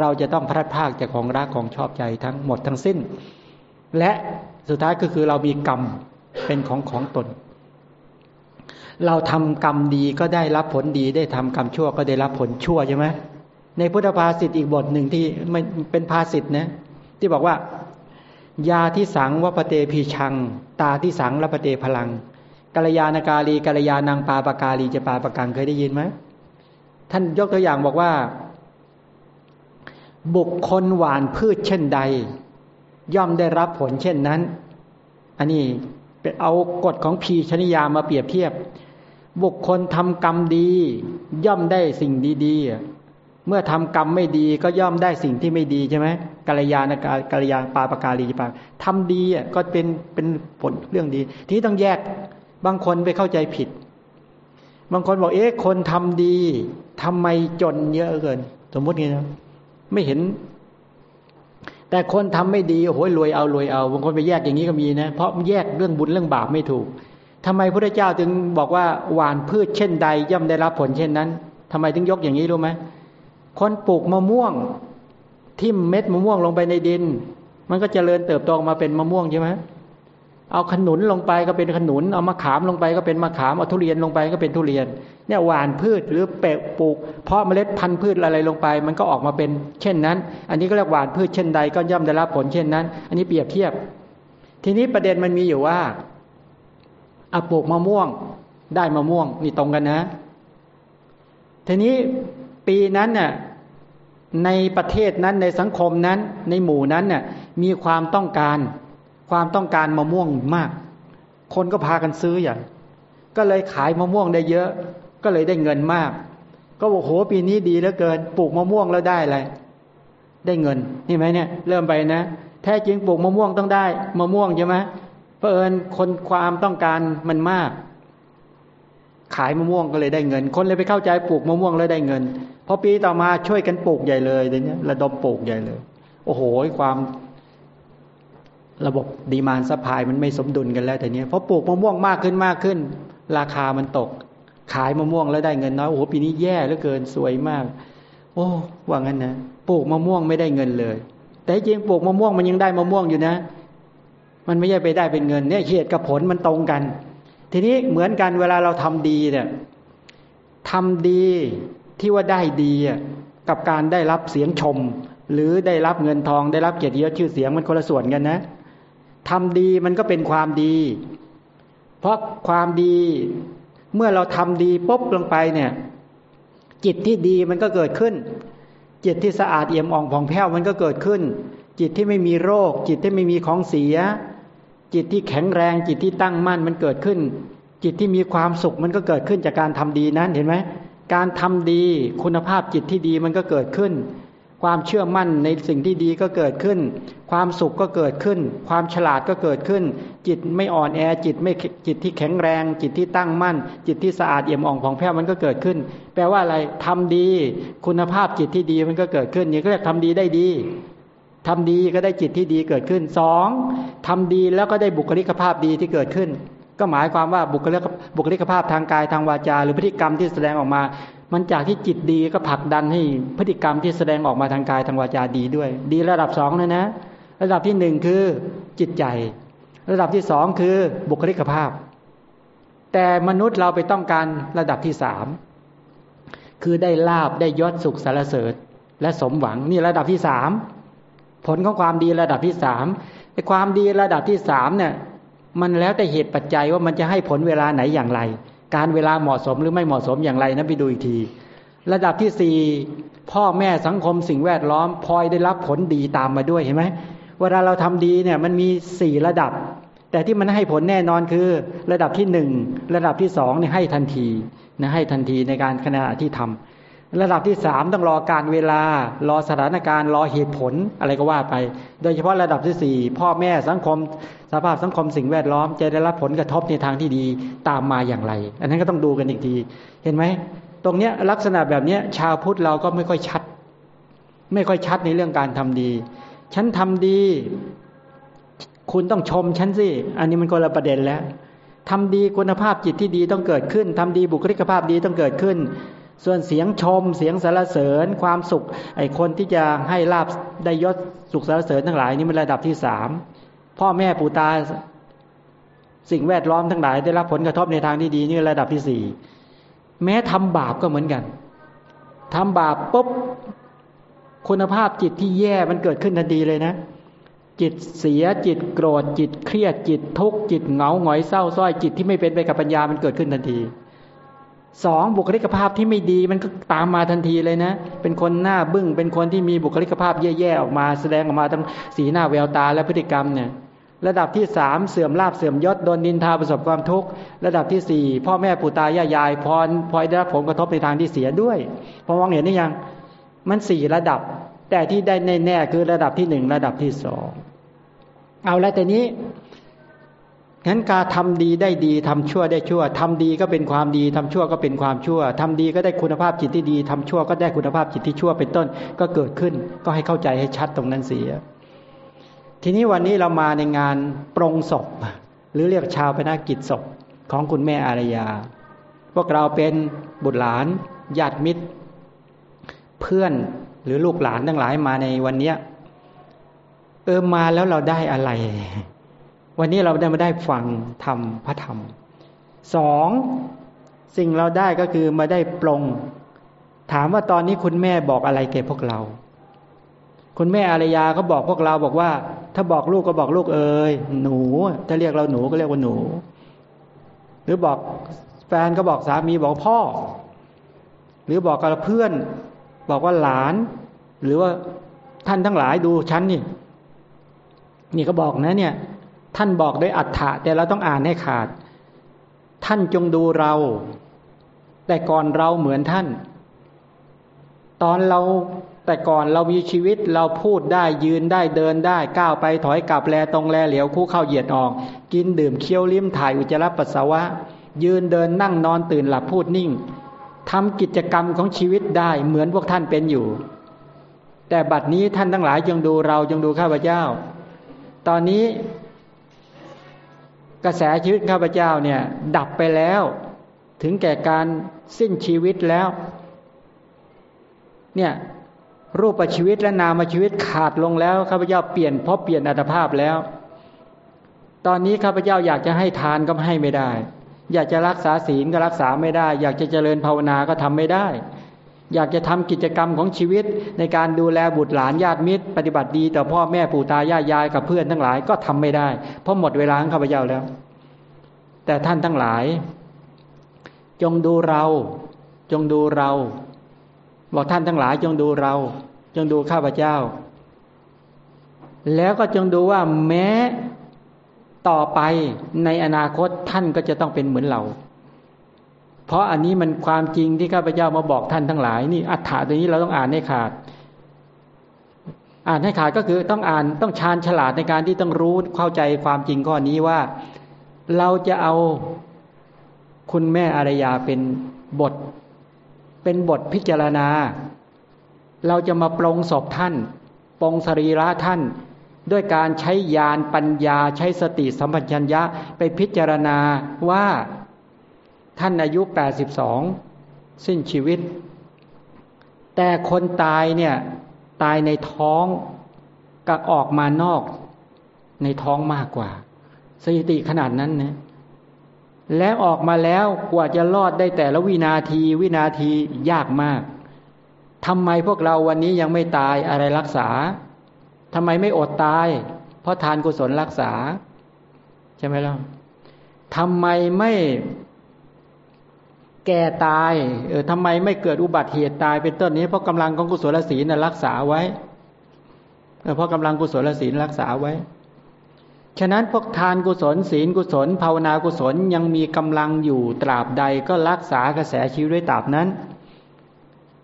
S1: เราจะต้องพลัดพรากจากของรักของชอบใจทั้งหมดทั้งสิ้น และสุดท้ายก็คือเรามีกรรมเป็นของของตน เราทำกรรมดีก็ได้รับผลดี ได้ทำกรรมชั่วก็ได้รับผลชั่วใช่ไหมในพุทธภาษิตอีกบทหนึ่งที่มันเป็นภาษิตนะที่บอกว่า ยาที่สังวัปเตพีชัง ตาที่สังรัปเตพลังกัลยาณกาลีกัลยาณังปาปกาลีจะปาปกังเคยได้ยินไหมท่านยกตัวอย่างบอกว่า บุคคลหวานพืชเช่นใด ย่อมได้รับผลเช่นนั้น อันนี้เป็นเอากฎของพีชนิยามาเปรียบเทียบ บุคคลทำกรรมดี ย่อมได้สิ่งดี ๆ เมื่อทำกรรมไม่ดีก็ย่อมได้สิ่งที่ไม่ดีใช่ไหมกัลยาณกากัลยาปาปกาลีปาทำดีอะก็เป็นเป็นผลเรื่องดี ทีนี้ต้องแยกบางคนไปเข้าใจผิด บางคนบอกเอ๊ะคนทำดีทำไมจนเยอะเกิน สมมติงี้นะ ไม่เห็น แต่คนทำไม่ดีโอ้โหรวยเอารวยเอาบางคนไปแยกอย่างนี้ก็มีนะ เพราะแยกเรื่องบุญเรื่องบาปไม่ถูกทำไมพระเจ้าจึงบอกว่าหวานพืชเช่นใด ย่อมได้รับผลเช่นนั้นทำไมถึงยกอย่างนี้รู้ไหมคนปลูกมะม่วง ทิ่มเม็ดมะม่วงลงไปในดิน มันก็เจริญเติบโตมาเป็นมะม่วงใช่ไหม เอาขนุนลงไปก็เป็นขนุน เอามะขามลงไปก็เป็นมะขาม เอาทุเรียนลงไปก็เป็นทุเรียน เนี่ยหวานพืชหรือเปะปลูก เพราะเมล็ดพันธุ์พืชอะไรลงไป มันก็ออกมาเป็น เช่นนั้น อันนี้ก็เรียกหวานพืชเช่นใดก็ย่อมได้รับผลเช่นนั้น อันนี้เปรียบเทียบ ทีนี้ประเด็นมันมีอยู่ว่าเอาปลูกมะม่วง ได้มะม่วงนี่ตรงกันนะ ทีนี้ปีนั้นเนี่ยในประเทศนั้นในสังคมนั้นในหมู่นั้นเนี่ยมีความต้องการ ความต้องการมะม่วงมาก คนก็พากันซื้ออย่ก็เลยขายมะม่วงได้เยอะ ก็เลยได้เงินมาก ก็บอกโหปีนี้ดีเหลือเกิน ปลูกมะม่วงแล้วได้อะไรได้เงินนี่ไหมเนี่ย เริ่มไปนะ แท้จริงปลูกมะม่วงต้องได้มะม่วงใช่ไหมเพราะเอิญคนความต้องการมันมาก ขายมะม่วงก็เลยได้เงิน คนเลยไปเข้าใจปลูกมะม่วงแล้วได้เงินพอปีต่อมาช่วยกันปลูกใหญ่เลยเดี๋ยวนี้ระดมปลูกใหญ่เลย โอ้โหความ ระบบดีมานสปายมันไม่สมดุลกันแล้วแต่เนี้ยพอปลูกมะม่วงมากขึ้นมากขึ้น ราคามันตก ขายมะม่วงแล้วได้เงินน้อยโอ้โหปีนี้แย่เหลือเกินสวยมาก โอ้ว่างั้นนะปลูกมะม่วงไม่ได้เงินเลย แต่จริงปลูกมะม่วงมันยังได้มะม่วงอยู่นะ มันไม่ใช่ไปได้เป็นเงินเนี่ยเหตุกับผลมันตรงกัน ทีนี้เหมือนกันเวลาเราทำดีเนี่ยทำดีที่ว่าได้ดีกับการได้รับเสียงชม หรือได้รับเงินทองได้รับเกียรติยศชื่อเสียงมันคนละส่วนกันนะ ทำดีมันก็เป็นความดี เพราะความดีเมื่อเราทำดีปุ๊บลงไปเนี่ย จิตที่ดีมันก็เกิดขึ้น จิตที่สะอาดเอี่ยมอ่องผ่องแผ้วมันก็เกิดขึ้น จิตที่ไม่มีโรค จิตที่ไม่มีของเสีย จิตที่แข็งแรง จิตที่ตั้งมั่นมันเกิดขึ้น จิตที่มีความสุขมันก็เกิดขึ้นจากการทำดีนั้นเห็นไหมการทำดีคุณภาพจิตที่ดีมันก็เกิดขึ้น ความเชื่อมั่นในสิ่งที่ดีก็เกิดขึ้น ความสุขก็เกิดขึ้น ความฉลาดก็เกิดขึ้น จิตไม่อ่อนแอจิตไม่จิตที่แข็งแรง จิตที่ตั้งมั่น จิตที่สะอาดเอี่ยมอ่องผ่องแผ้วมันก็เกิดขึ้น แปลว่าอะไรทำดี คุณภาพจิตที่ดีมันก็เกิดขึ้นนี่ก็เรียกทำดีได้ดีทำดีก็ได้จิตที่ดีเกิดขึ้นสองทำดีแล้วก็ได้บุคลิกภาพดีที่เกิดขึ้น ก็หมายความว่าบุคลิกบุคลิกภาพทางกายทางวาจา หรือพฤติกรรมที่แสดงออกมา มันจากที่จิตดีก็ผลักดันให้พฤติกรรมที่แสดงออกมาทางกายทางวาจาดีด้วย ดีระดับสองเลยนะ ระดับที่หนึ่งคือจิตใจ ระดับที่สองคือบุคลิกภาพ แต่มนุษย์เราไปต้องการระดับที่สามคือได้ลาบได้ยศสุขสารเสริญและสมหวังนี่ระดับที่สามผลของความดีระดับที่สามไอ้ความดีระดับที่สามเนี่ย มันแล้วแต่เหตุปัจจัยว่ามันจะให้ผลเวลาไหนอย่างไร การเวลาเหมาะสมหรือไม่เหมาะสมอย่างไรนะไปดูอีกที ระดับที่สี่พ่อแม่สังคมสิ่งแวดล้อมพลอยได้รับผลดีตามมาด้วยเห็นไหมเวลาเราทำดีเนี่ยมันมีสี่ระดับ แต่ที่มันให้ผลแน่นอนคือ ระดับที่หนึ่งระดับที่สองเนี่ยให้ทันทีนะให้ทันทีในการขณะที่ทำ ระดับที่สามต้องรอการเวลา รอสถานการณ์ รอเหตุผลอะไรก็ว่าไป โดยเฉพาะระดับที่สี่พ่อแม่สังคม สภาพสังคมสิ่งแวดล้อม จะได้รับผลกระทบในทางที่ดีตามมาอย่างไร อันนั้นก็ต้องดูกันอีกที เห็นไหม ตรงเนี้ยลักษณะแบบเนี้ยชาวพุทธเราก็ไม่ค่อยชัด ไม่ค่อยชัดในเรื่องการทำดี ฉันทำดี คุณต้องชมฉันสิ อันนี้มันก็ละประเด็นแล้วทำดีคุณภาพจิตที่ดีต้องเกิดขึ้นทำดีบุคลิกภาพดีต้องเกิดขึ้น ส่วนเสียงชมเสียงสรรเสริญความสุข ไอคนที่จะให้ลาบได้ยศสุขสรรเสริญทั้งหลายนี่มันระดับที่สามพ่อแม่ปู่ตา สิ่งแวดล้อมทั้งหลาย ได้รับผลกระทบในทางที่ดีนี่ระดับที่สี่แม้ทำบาปก็เหมือนกันทำบาปปุ๊บคุณภาพจิตที่แย่มันเกิดขึ้นทันทีเลยนะ จิตเสียจิตโกรธจิตเครียดจิตทุกข์จิตเหงาหงอยเศร้าส้อยจิตที่ไม่เป็นไปกับปัญญามันเกิดขึ้นทันที สองบุคลิกภาพที่ไม่ดีมันก็ตามมาทันทีเลยนะ เป็นคนหน้าบึ้งเป็นคนที่มีบุคลิกภาพแย่ๆออกมา แสดงออกมาทั้งสีหน้าแววตาและพฤติกรรมเนี่ยระดับที่สามเสื่อมลาบเสื่อมยศโดนดินทาประสบความทุกข์ระดับที่สี่พ่อแม่ปู่ตายายยายพรพลอยได้รับผลกระทบในทางที่เสียด้วยพอมองเห็นนี่ยังมันสี่ระดับ แต่ที่ได้แน่ๆคือระดับที่หนึ่งระดับที่สองเอาแล้วแต่นี้ งั้นการทำดีได้ดีทำชั่วได้ชั่วทำดีก็เป็นความดีทำชั่วก็เป็นความชั่วทำดีก็ได้คุณภาพจิตที่ดีทำชั่วก็ได้คุณภาพจิตที่ชั่วเป็นต้นก็เกิดขึ้น ก็ให้เข้าใจให้ชัดตรงนั้นเสีย ทีนี้วันนี้เรามาในงานปรงศพ หรือเรียกชาวพนักกิจศพของคุณแม่อารยา พวกเราเป็นบุตรหลานญาติมิตร เพื่อนหรือลูกหลานทั้งหลายมาในวันเนี้ยเออมาแล้วเราได้อะไร วันนี้เราได้มาได้ฟังธรรมพระธรรมสองสิ่งเราได้ก็คือมาได้ปรงถามว่าตอนนี้คุณแม่บอกอะไรแก่พวกเรา คุณแม่อารยาก็บอกพวกเราบอกว่า ถ้าบอกลูกก็บอกลูกเอ๋ยหนู ถ้าเรียกเราหนูก็เรียกว่าหนู หรือบอกแฟนก็บอกสามีบอกพ่อ หรือบอกกับเพื่อน บอกว่าหลาน หรือว่าท่านทั้งหลายดูฉันนี่ นี่ก็บอกนะเนี่ย ท่านบอกด้วยอัฏฐะแต่เราต้องอ่านให้ขาด ท่านจงดูเรา แต่ก่อนเราเหมือนท่าน ตอนเราแต่ก่อนเรามีชีวิตเราพูดได้ยืนได้เดินได้ก้าวไปถอยกลับแลตรงแลเหลียวคู่เข้าเหยียดออก กินดื่มเคี้ยวลิ้มถ่ายอุจจาระปัสสาวะ ยืนเดินนั่งนอนตื่นหลับพูดนิ่งทำกิจกรรมของชีวิตได้เหมือนพวกท่านเป็นอยู่ แต่บัดนี้ท่านทั้งหลายจงดูเราจงดูข้าพเจ้า ตอนนี้ กระแสชีวิตข้าพเจ้าเนี่ย ดับไปแล้ว ถึงแก่การสิ้นชีวิตแล้ว เนี่ยรูปชีวิตและนามชีวิตขาดลงแล้วข้าพเจ้าเปลี่ยนเพราะเปลี่ยนอัตภาพแล้ว ตอนนี้ข้าพเจ้าอยากจะให้ทานก็ให้ไม่ได้ อยากจะรักษาศีลก็รักษาไม่ได้ อยากจะเจริญภาวนาก็ทำไม่ได้ อยากจะทำกิจกรรมของชีวิต ในการดูแลบุตรหลานญาติมิตร ปฏิบัติดีต่อพ่อแม่ปู่ตายายยายกับเพื่อนทั้งหลายก็ทำไม่ได้ เพราะหมดเวลาของข้าพเจ้าแล้ว แต่ท่านทั้งหลาย จงดูเรา จงดูเรา บอกท่านทั้งหลาย จงดูเรา จงดูข้าพเจ้า แล้วก็จงดูว่าแม้ต่อไปในอนาคตท่านก็จะต้องเป็นเหมือนเรา เพราะอันนี้มันความจริงที่ข้าพเจ้ามาบอกท่านทั้งหลายนี่อัฏฐะตัวนี้เราต้องอ่านให้ขาด อ่านให้ขาดก็คือต้องอ่านต้องชาญฉลาดในการที่ต้องรู้เข้าใจความจริงข้อนี้ว่า เราจะเอาคุณแม่อารยาเป็นบท เป็นบทพิจารณา เราจะมาปรงศพท่าน ปรงสรีระท่าน ด้วยการใช้ญาณปัญญาใช้สติสัมปชัญญะไปพิจารณาว่า ท่านอายุ 82 สิ้นชีวิต แต่คนตายเนี่ยตายในท้องก็ออกมานอกในท้องมากกว่า สถิติขนาดนั้นนะแล้วออกมาแล้วกว่าจะรอดได้แต่ละวินาทีวินาทียากมากทำไมพวกเราวันนี้ยังไม่ตายอะไรรักษาทำไมไม่อดตาย เพราะทานกุศลรักษา ใช่ไหมล่ะทำไมไม่ แก่ตายเออทำไมไม่เกิดอุบัติเหตุตายเป็นต้นนี้ เพราะกำลังของกุศลศีลรักษาไว้เพราะกำลังกุศลศีลรักษาไว้ ฉะนั้นพวกทานกุศลศีลกุศลภาวนากุศลยังมีกำลังอยู่ตราบใดก็รักษากระแสชีวิตด้วยตราบนั้น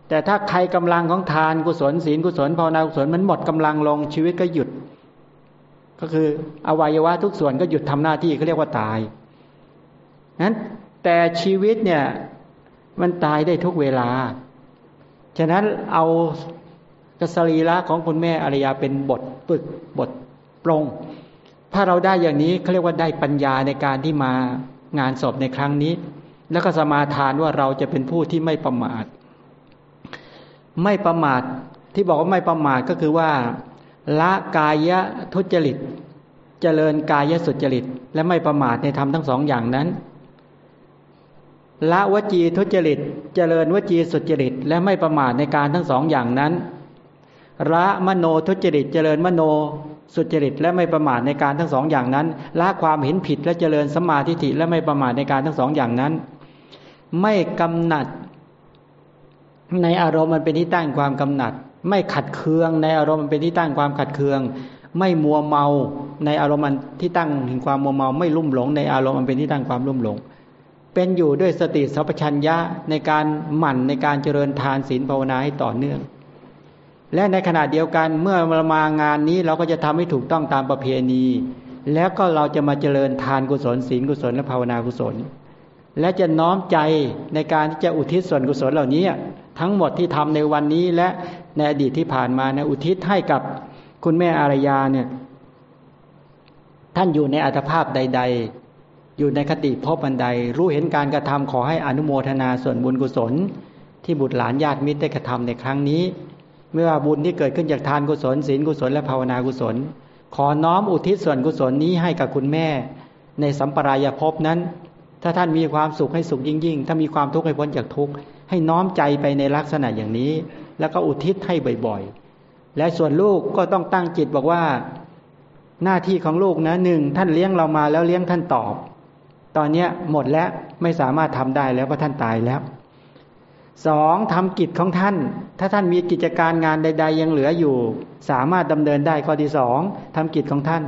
S1: แต่ถ้าใครกำลังของทานกุศลศีลกุศลภาวนากุศลมันหมดกำลังลงชีวิตก็หยุด ก็คืออวัยวะทุกส่วนก็หยุดทำหน้าที่เขาเรียกว่าตายนั้น แต่ชีวิตเนี่ยมันตายได้ทุกเวลา ฉะนั้นเอากสรีระของคุณแม่อารยาเป็นบทฝึกบทปรง ถ้าเราได้อย่างนี้เขาเรียกว่าได้ปัญญาในการที่มางานศพในครั้งนี้ แล้วก็สมาทานว่าเราจะเป็นผู้ที่ไม่ประมาท ไม่ประมาทที่บอกว่าไม่ประมาทก็คือว่า ละกายะทุจริต เจริญกายสุจริต และไม่ประมาทในธรรมทั้งสองอย่างนั้น ละวจีทุจริต เจริญวจีสุจริต และไม่ประมาทในการทั้งสองอย่างนั้นละมโนทุจริต เจริญมโนสุจริต และไม่ประมาทในการทั้งสองอย่างนั้นละความเห็นผิดและเจริญสมาธิฐิและไม่ประมาทในการทั้งสองอย่างนั้น ไม่กำหนัด ในอารมณ์มันเป็นที่ตั้งความกำหนัด ไม่ขัดเคือง ในอารมณ์มันเป็นที่ตั้งความขัดเคือง ไม่มัวเมา ในอารมณ์มันที่ตั้งถึงความมัวเมา ไม่ลุ่มหลง ในอารมณ์มันเป็นที่ตั้งความลุ่มหลง เป็นอยู่ด้วยสติสัพชัญญะในการหมั่นในการเจริญทานศีลภาวนาให้ต่อเนื่อง และในขณะเดียวกันเมื่อเรามางานนี้เราก็จะทำให้ถูกต้องตามประเพณี แล้วก็เราจะมาเจริญทานกุศลศีลกุศลและภาวนากุศล และจะน้อมใจในการที่จะอุทิศส่วนกุศลเหล่านี้ ทั้งหมดที่ทำในวันนี้และในอดีตที่ผ่านมานะอุทิศให้กับคุณแม่อารยาเนี่ยท่านอยู่ในอัตภาพใด ๆ อยู่ในคติพบบันได รู้เห็นการกระทำขอให้อนุโมทนาส่วนบุญกุศล ที่บุตรหลานญาติมิตรได้กระทำในครั้งนี้เมื่อบุญที่เกิดขึ้นจากทานกุศลศีลกุศลและภาวนากุศล ขอน้อมอุทิศส่วนกุศลนี้ให้กับคุณแม่ ในสัมปรายภพนั้น ถ้าท่านมีความสุขให้สุขยิ่งยิ่งถ้ามีความทุกข์ให้พ้นจากทุกข์ให้น้อมใจไปในลักษณะอย่างนี้ แล้วก็อุทิศให้บ่อยๆ และส่วนลูกก็ต้องตั้งจิตบอกว่า หน้าที่ของลูกนะหนึ่งท่านเลี้ยงเรามาแล้วเลี้ยงท่านตอบ ตอนนี้หมดแล้วไม่สามารถทำได้แล้วเพราะท่านตายแล้วสองทำกิจของท่าน ถ้าท่านมีกิจการงานใด ๆ ยังเหลืออยู่ สามารถดำเนินได้ข้อที่สองทำกิจของท่าน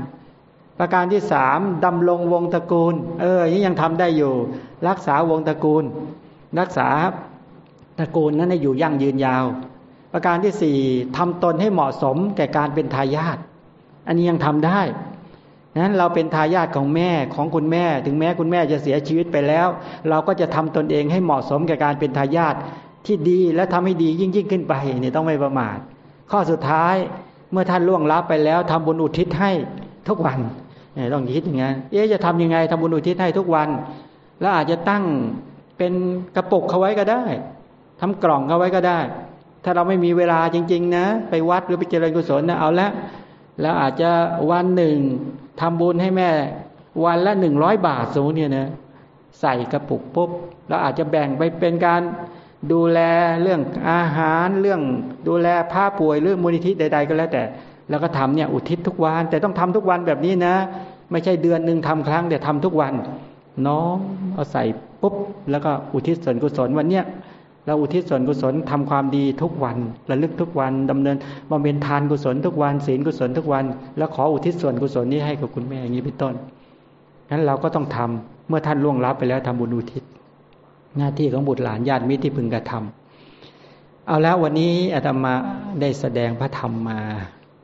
S1: ประการที่สามดำรงวงตระกูล เออนี่ยังทำได้อยู่ รักษาวงตระกูล รักษาตระกูลนั้นให้อยู่ยั่งยืนยาว ประการที่สี่ทำตนให้เหมาะสมแก่การเป็นทายาทอันนี้ยังทำได้ นั้นเราเป็นทายาทของแม่ของคุณแม่ ถึงแม้คุณแม่จะเสียชีวิตไปแล้ว เราก็จะทำตนเองให้เหมาะสมกับการเป็นทายาทที่ดีและทำให้ดียิ่งยิ่งขึ้นไปนี่ต้องไม่ประมาท ข้อสุดท้ายเมื่อท่านล่วงลับไปแล้วทำบุญอุทิศให้ทุกวันเนี่ยต้องคิดอย่างนั้นเอ๊ะจะทำยังไงทำบุญอุทิศให้ทุกวัน แล้วอาจจะตั้งเป็นกระปุกเขาไว้ก็ได้ทำกล่องเขาไว้ก็ได้ ถ้าเราไม่มีเวลาจริง ๆ นะ ไปวัดหรือไปเจริญกุศลนะเอาละแล้วอาจจะวันหนึ่ง ทำบุญให้แม่วันละหนึ่งร้อยบาทสมมติเนี่ยนะใส่กระปุกปุ๊บแล้วอาจจะแบ่งไปเป็นการดูแลเรื่องอาหารเรื่องดูแลผ้าป่วยเรื่องมูลนิธิใด ๆ ก็แล้วแต่แล้วก็ทำเนี่ยอุทิศทุกวัน แต่ต้องทำทุกวันแบบนี้นะ ไม่ใช่เดือนหนึ่งทำครั้งแต่ทำทุกวันน้องเอาใส่ปุ๊บแล้วก็อุทิศส่วนกุศลวันเนี้ย เราอุทิศส่วนกุศลทำความดีทุกวันระลึกทุกวันดำเนินบำเพ็ญทานกุศลทุกวันศีลกุศลทุกวัน แล้วขออุทิศส่วนกุศลนี้ให้กับคุณแม่อย่างนี้เป็นต้นนั้นเราก็ต้องทำเมื่อท่านล่วงลับไปแล้วทำบุญอุทิศ หน้าที่ของบุตรหลานญาติมิตรที่พึงกระทำเอาแล้ววันนี้อาตมาได้แสดงพระธรรมมา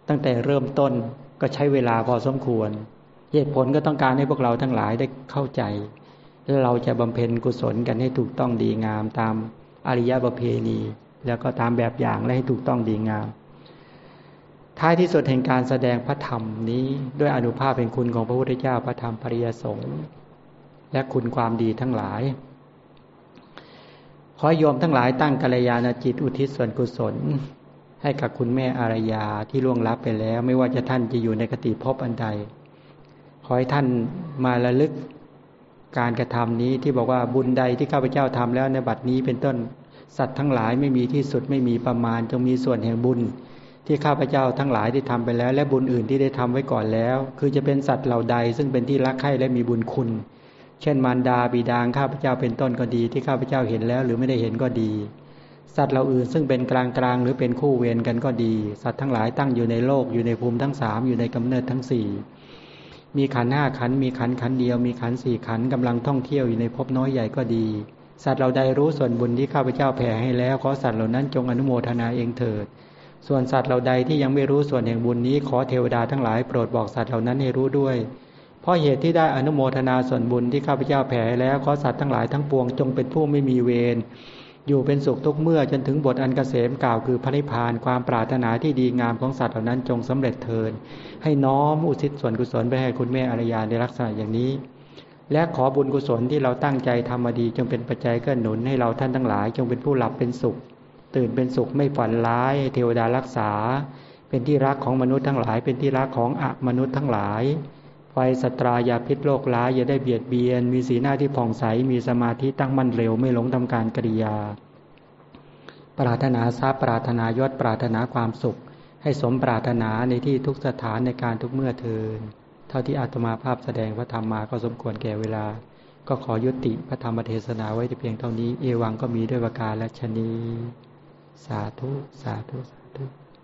S1: ตั้งแต่เริ่มต้นก็ใช้เวลาพอสมควรเหตุผลก็ต้องการให้พวกเราทั้งหลายได้เข้าใจแล้วเราจะบำเพ็ญกุศลกันให้ถูกต้องดีงามตาม อริยประเพณี แล้วก็ตามแบบอย่างและให้ถูกต้องดีงาม ท้ายที่สุดแห่งการแสดงพระธรรมนี้ด้วยอนุภาพเป็นคุณของพระพุทธเจ้าพระธรรมปริยสงฆ์และคุณความดีทั้งหลาย ขอโยมทั้งหลายตั้งกัลยาณจิตอุทิศส่วนกุศล ให้กับคุณแม่อารยาที่ล่วงลับไปแล้ว ไม่ว่าจะท่านจะอยู่ในกติภพอันใด ขอให้ท่านมาระลึก การกระทำนี้ที่บอกว่าบุญใดที่ข้าพเจ้าทำแล้วในบัดนี้เป็นต้นสัตว์ทั้งหลายไม่มีที่สุดไม่มีประมาณ จงมีส่วนแห่งบุญ ที่ข้าพเจ้าทั้งหลายได้ทำไปแล้ว และบุญอื่นที่ได้ทำไว้ก่อนแล้ว คือจะเป็นสัตว์เหล่าใด ซึ่งเป็นที่รักใคร่และมีบุญคุณ เช่นมารดาบิดาข้าพเจ้าเป็นต้นก็ดี ที่ข้าพเจ้าเห็นแล้วหรือไม่ได้เห็นก็ดี สัตว์เหล่าอื่นซึ่งเป็นกลางกลางหรือเป็นคู่เวรกันก็ดี สัตว์ทั้งหลายตั้งอยู่ในโลกอยู่ในภูมิทั้งสามอยู่ในกำเนิดทั้งสี่ มีขันห้าขัน มีขันขันเดียว มีขันสี่ขันกำลังท่องเที่ยวอยู่ในภพน้อยใหญ่ก็ดี สัตว์เราใดรู้ส่วนบุญที่ข้าพเจ้าแผ่ให้แล้วขอสัตว์เหล่านั้นจงอนุโมทนาเองเถิด ส่วนสัตว์เราใดที่ยังไม่รู้ส่วนแห่งบุญนี้ขอเทวดาทั้งหลายโปรดบอกสัตว์เหล่านั้นให้รู้ด้วย เพราะเหตุที่ได้อนุโมทนาส่วนบุญที่ข้าพเจ้าแผ่แล้วขอสัตว์ทั้งหลายทั้งปวงจงเป็นผู้ไม่มีเวร อยู่เป็นสุขทุกเมื่อจนถึงบทอันกเกษมกล่าวคือพระนิพพานความปรารถนาที่ดีงามของสัตว์เหล่านั้นจงสำเร็จเทิน ให้น้อมอุทิศส่วนกุศลไปให้คุณแม่อรยาในลักษณะอย่างนี้ และขอบุญกุศลที่เราตั้งใจทำมาดีจงเป็นปัจจัยเกื้อหนุนให้เราท่านทั้งหลาย จงเป็นผู้หลับเป็นสุข ตื่นเป็นสุขไม่ฝันร้ายเทวดารักษา เป็นที่รักของมนุษย์ทั้งหลาย เป็นที่รักของอมนุษย์ทั้งหลาย สตรายาพิษโรคร้ายอย่าได้เบียดเบียน มีสีหน้าที่ผ่องใส มีสมาธิตั้งมั่นเร็วไม่หลงทำการกริยา ปรารถนาทรัพย์ปรารถนายศปรารถนาความสุข ให้สมปรารถนาในที่ทุกสถานในการทุกเมื่อเทินเท่าที่อาตมาภาพแสดงพระธรรมมาก็สมควรแก่เวลา ก็ขอยุติพระธรรมเทศนาไว้แต่เพียงเท่านี้ เอวังก็มีด้วยประการและชนี สาธุ สาธุ สาธุ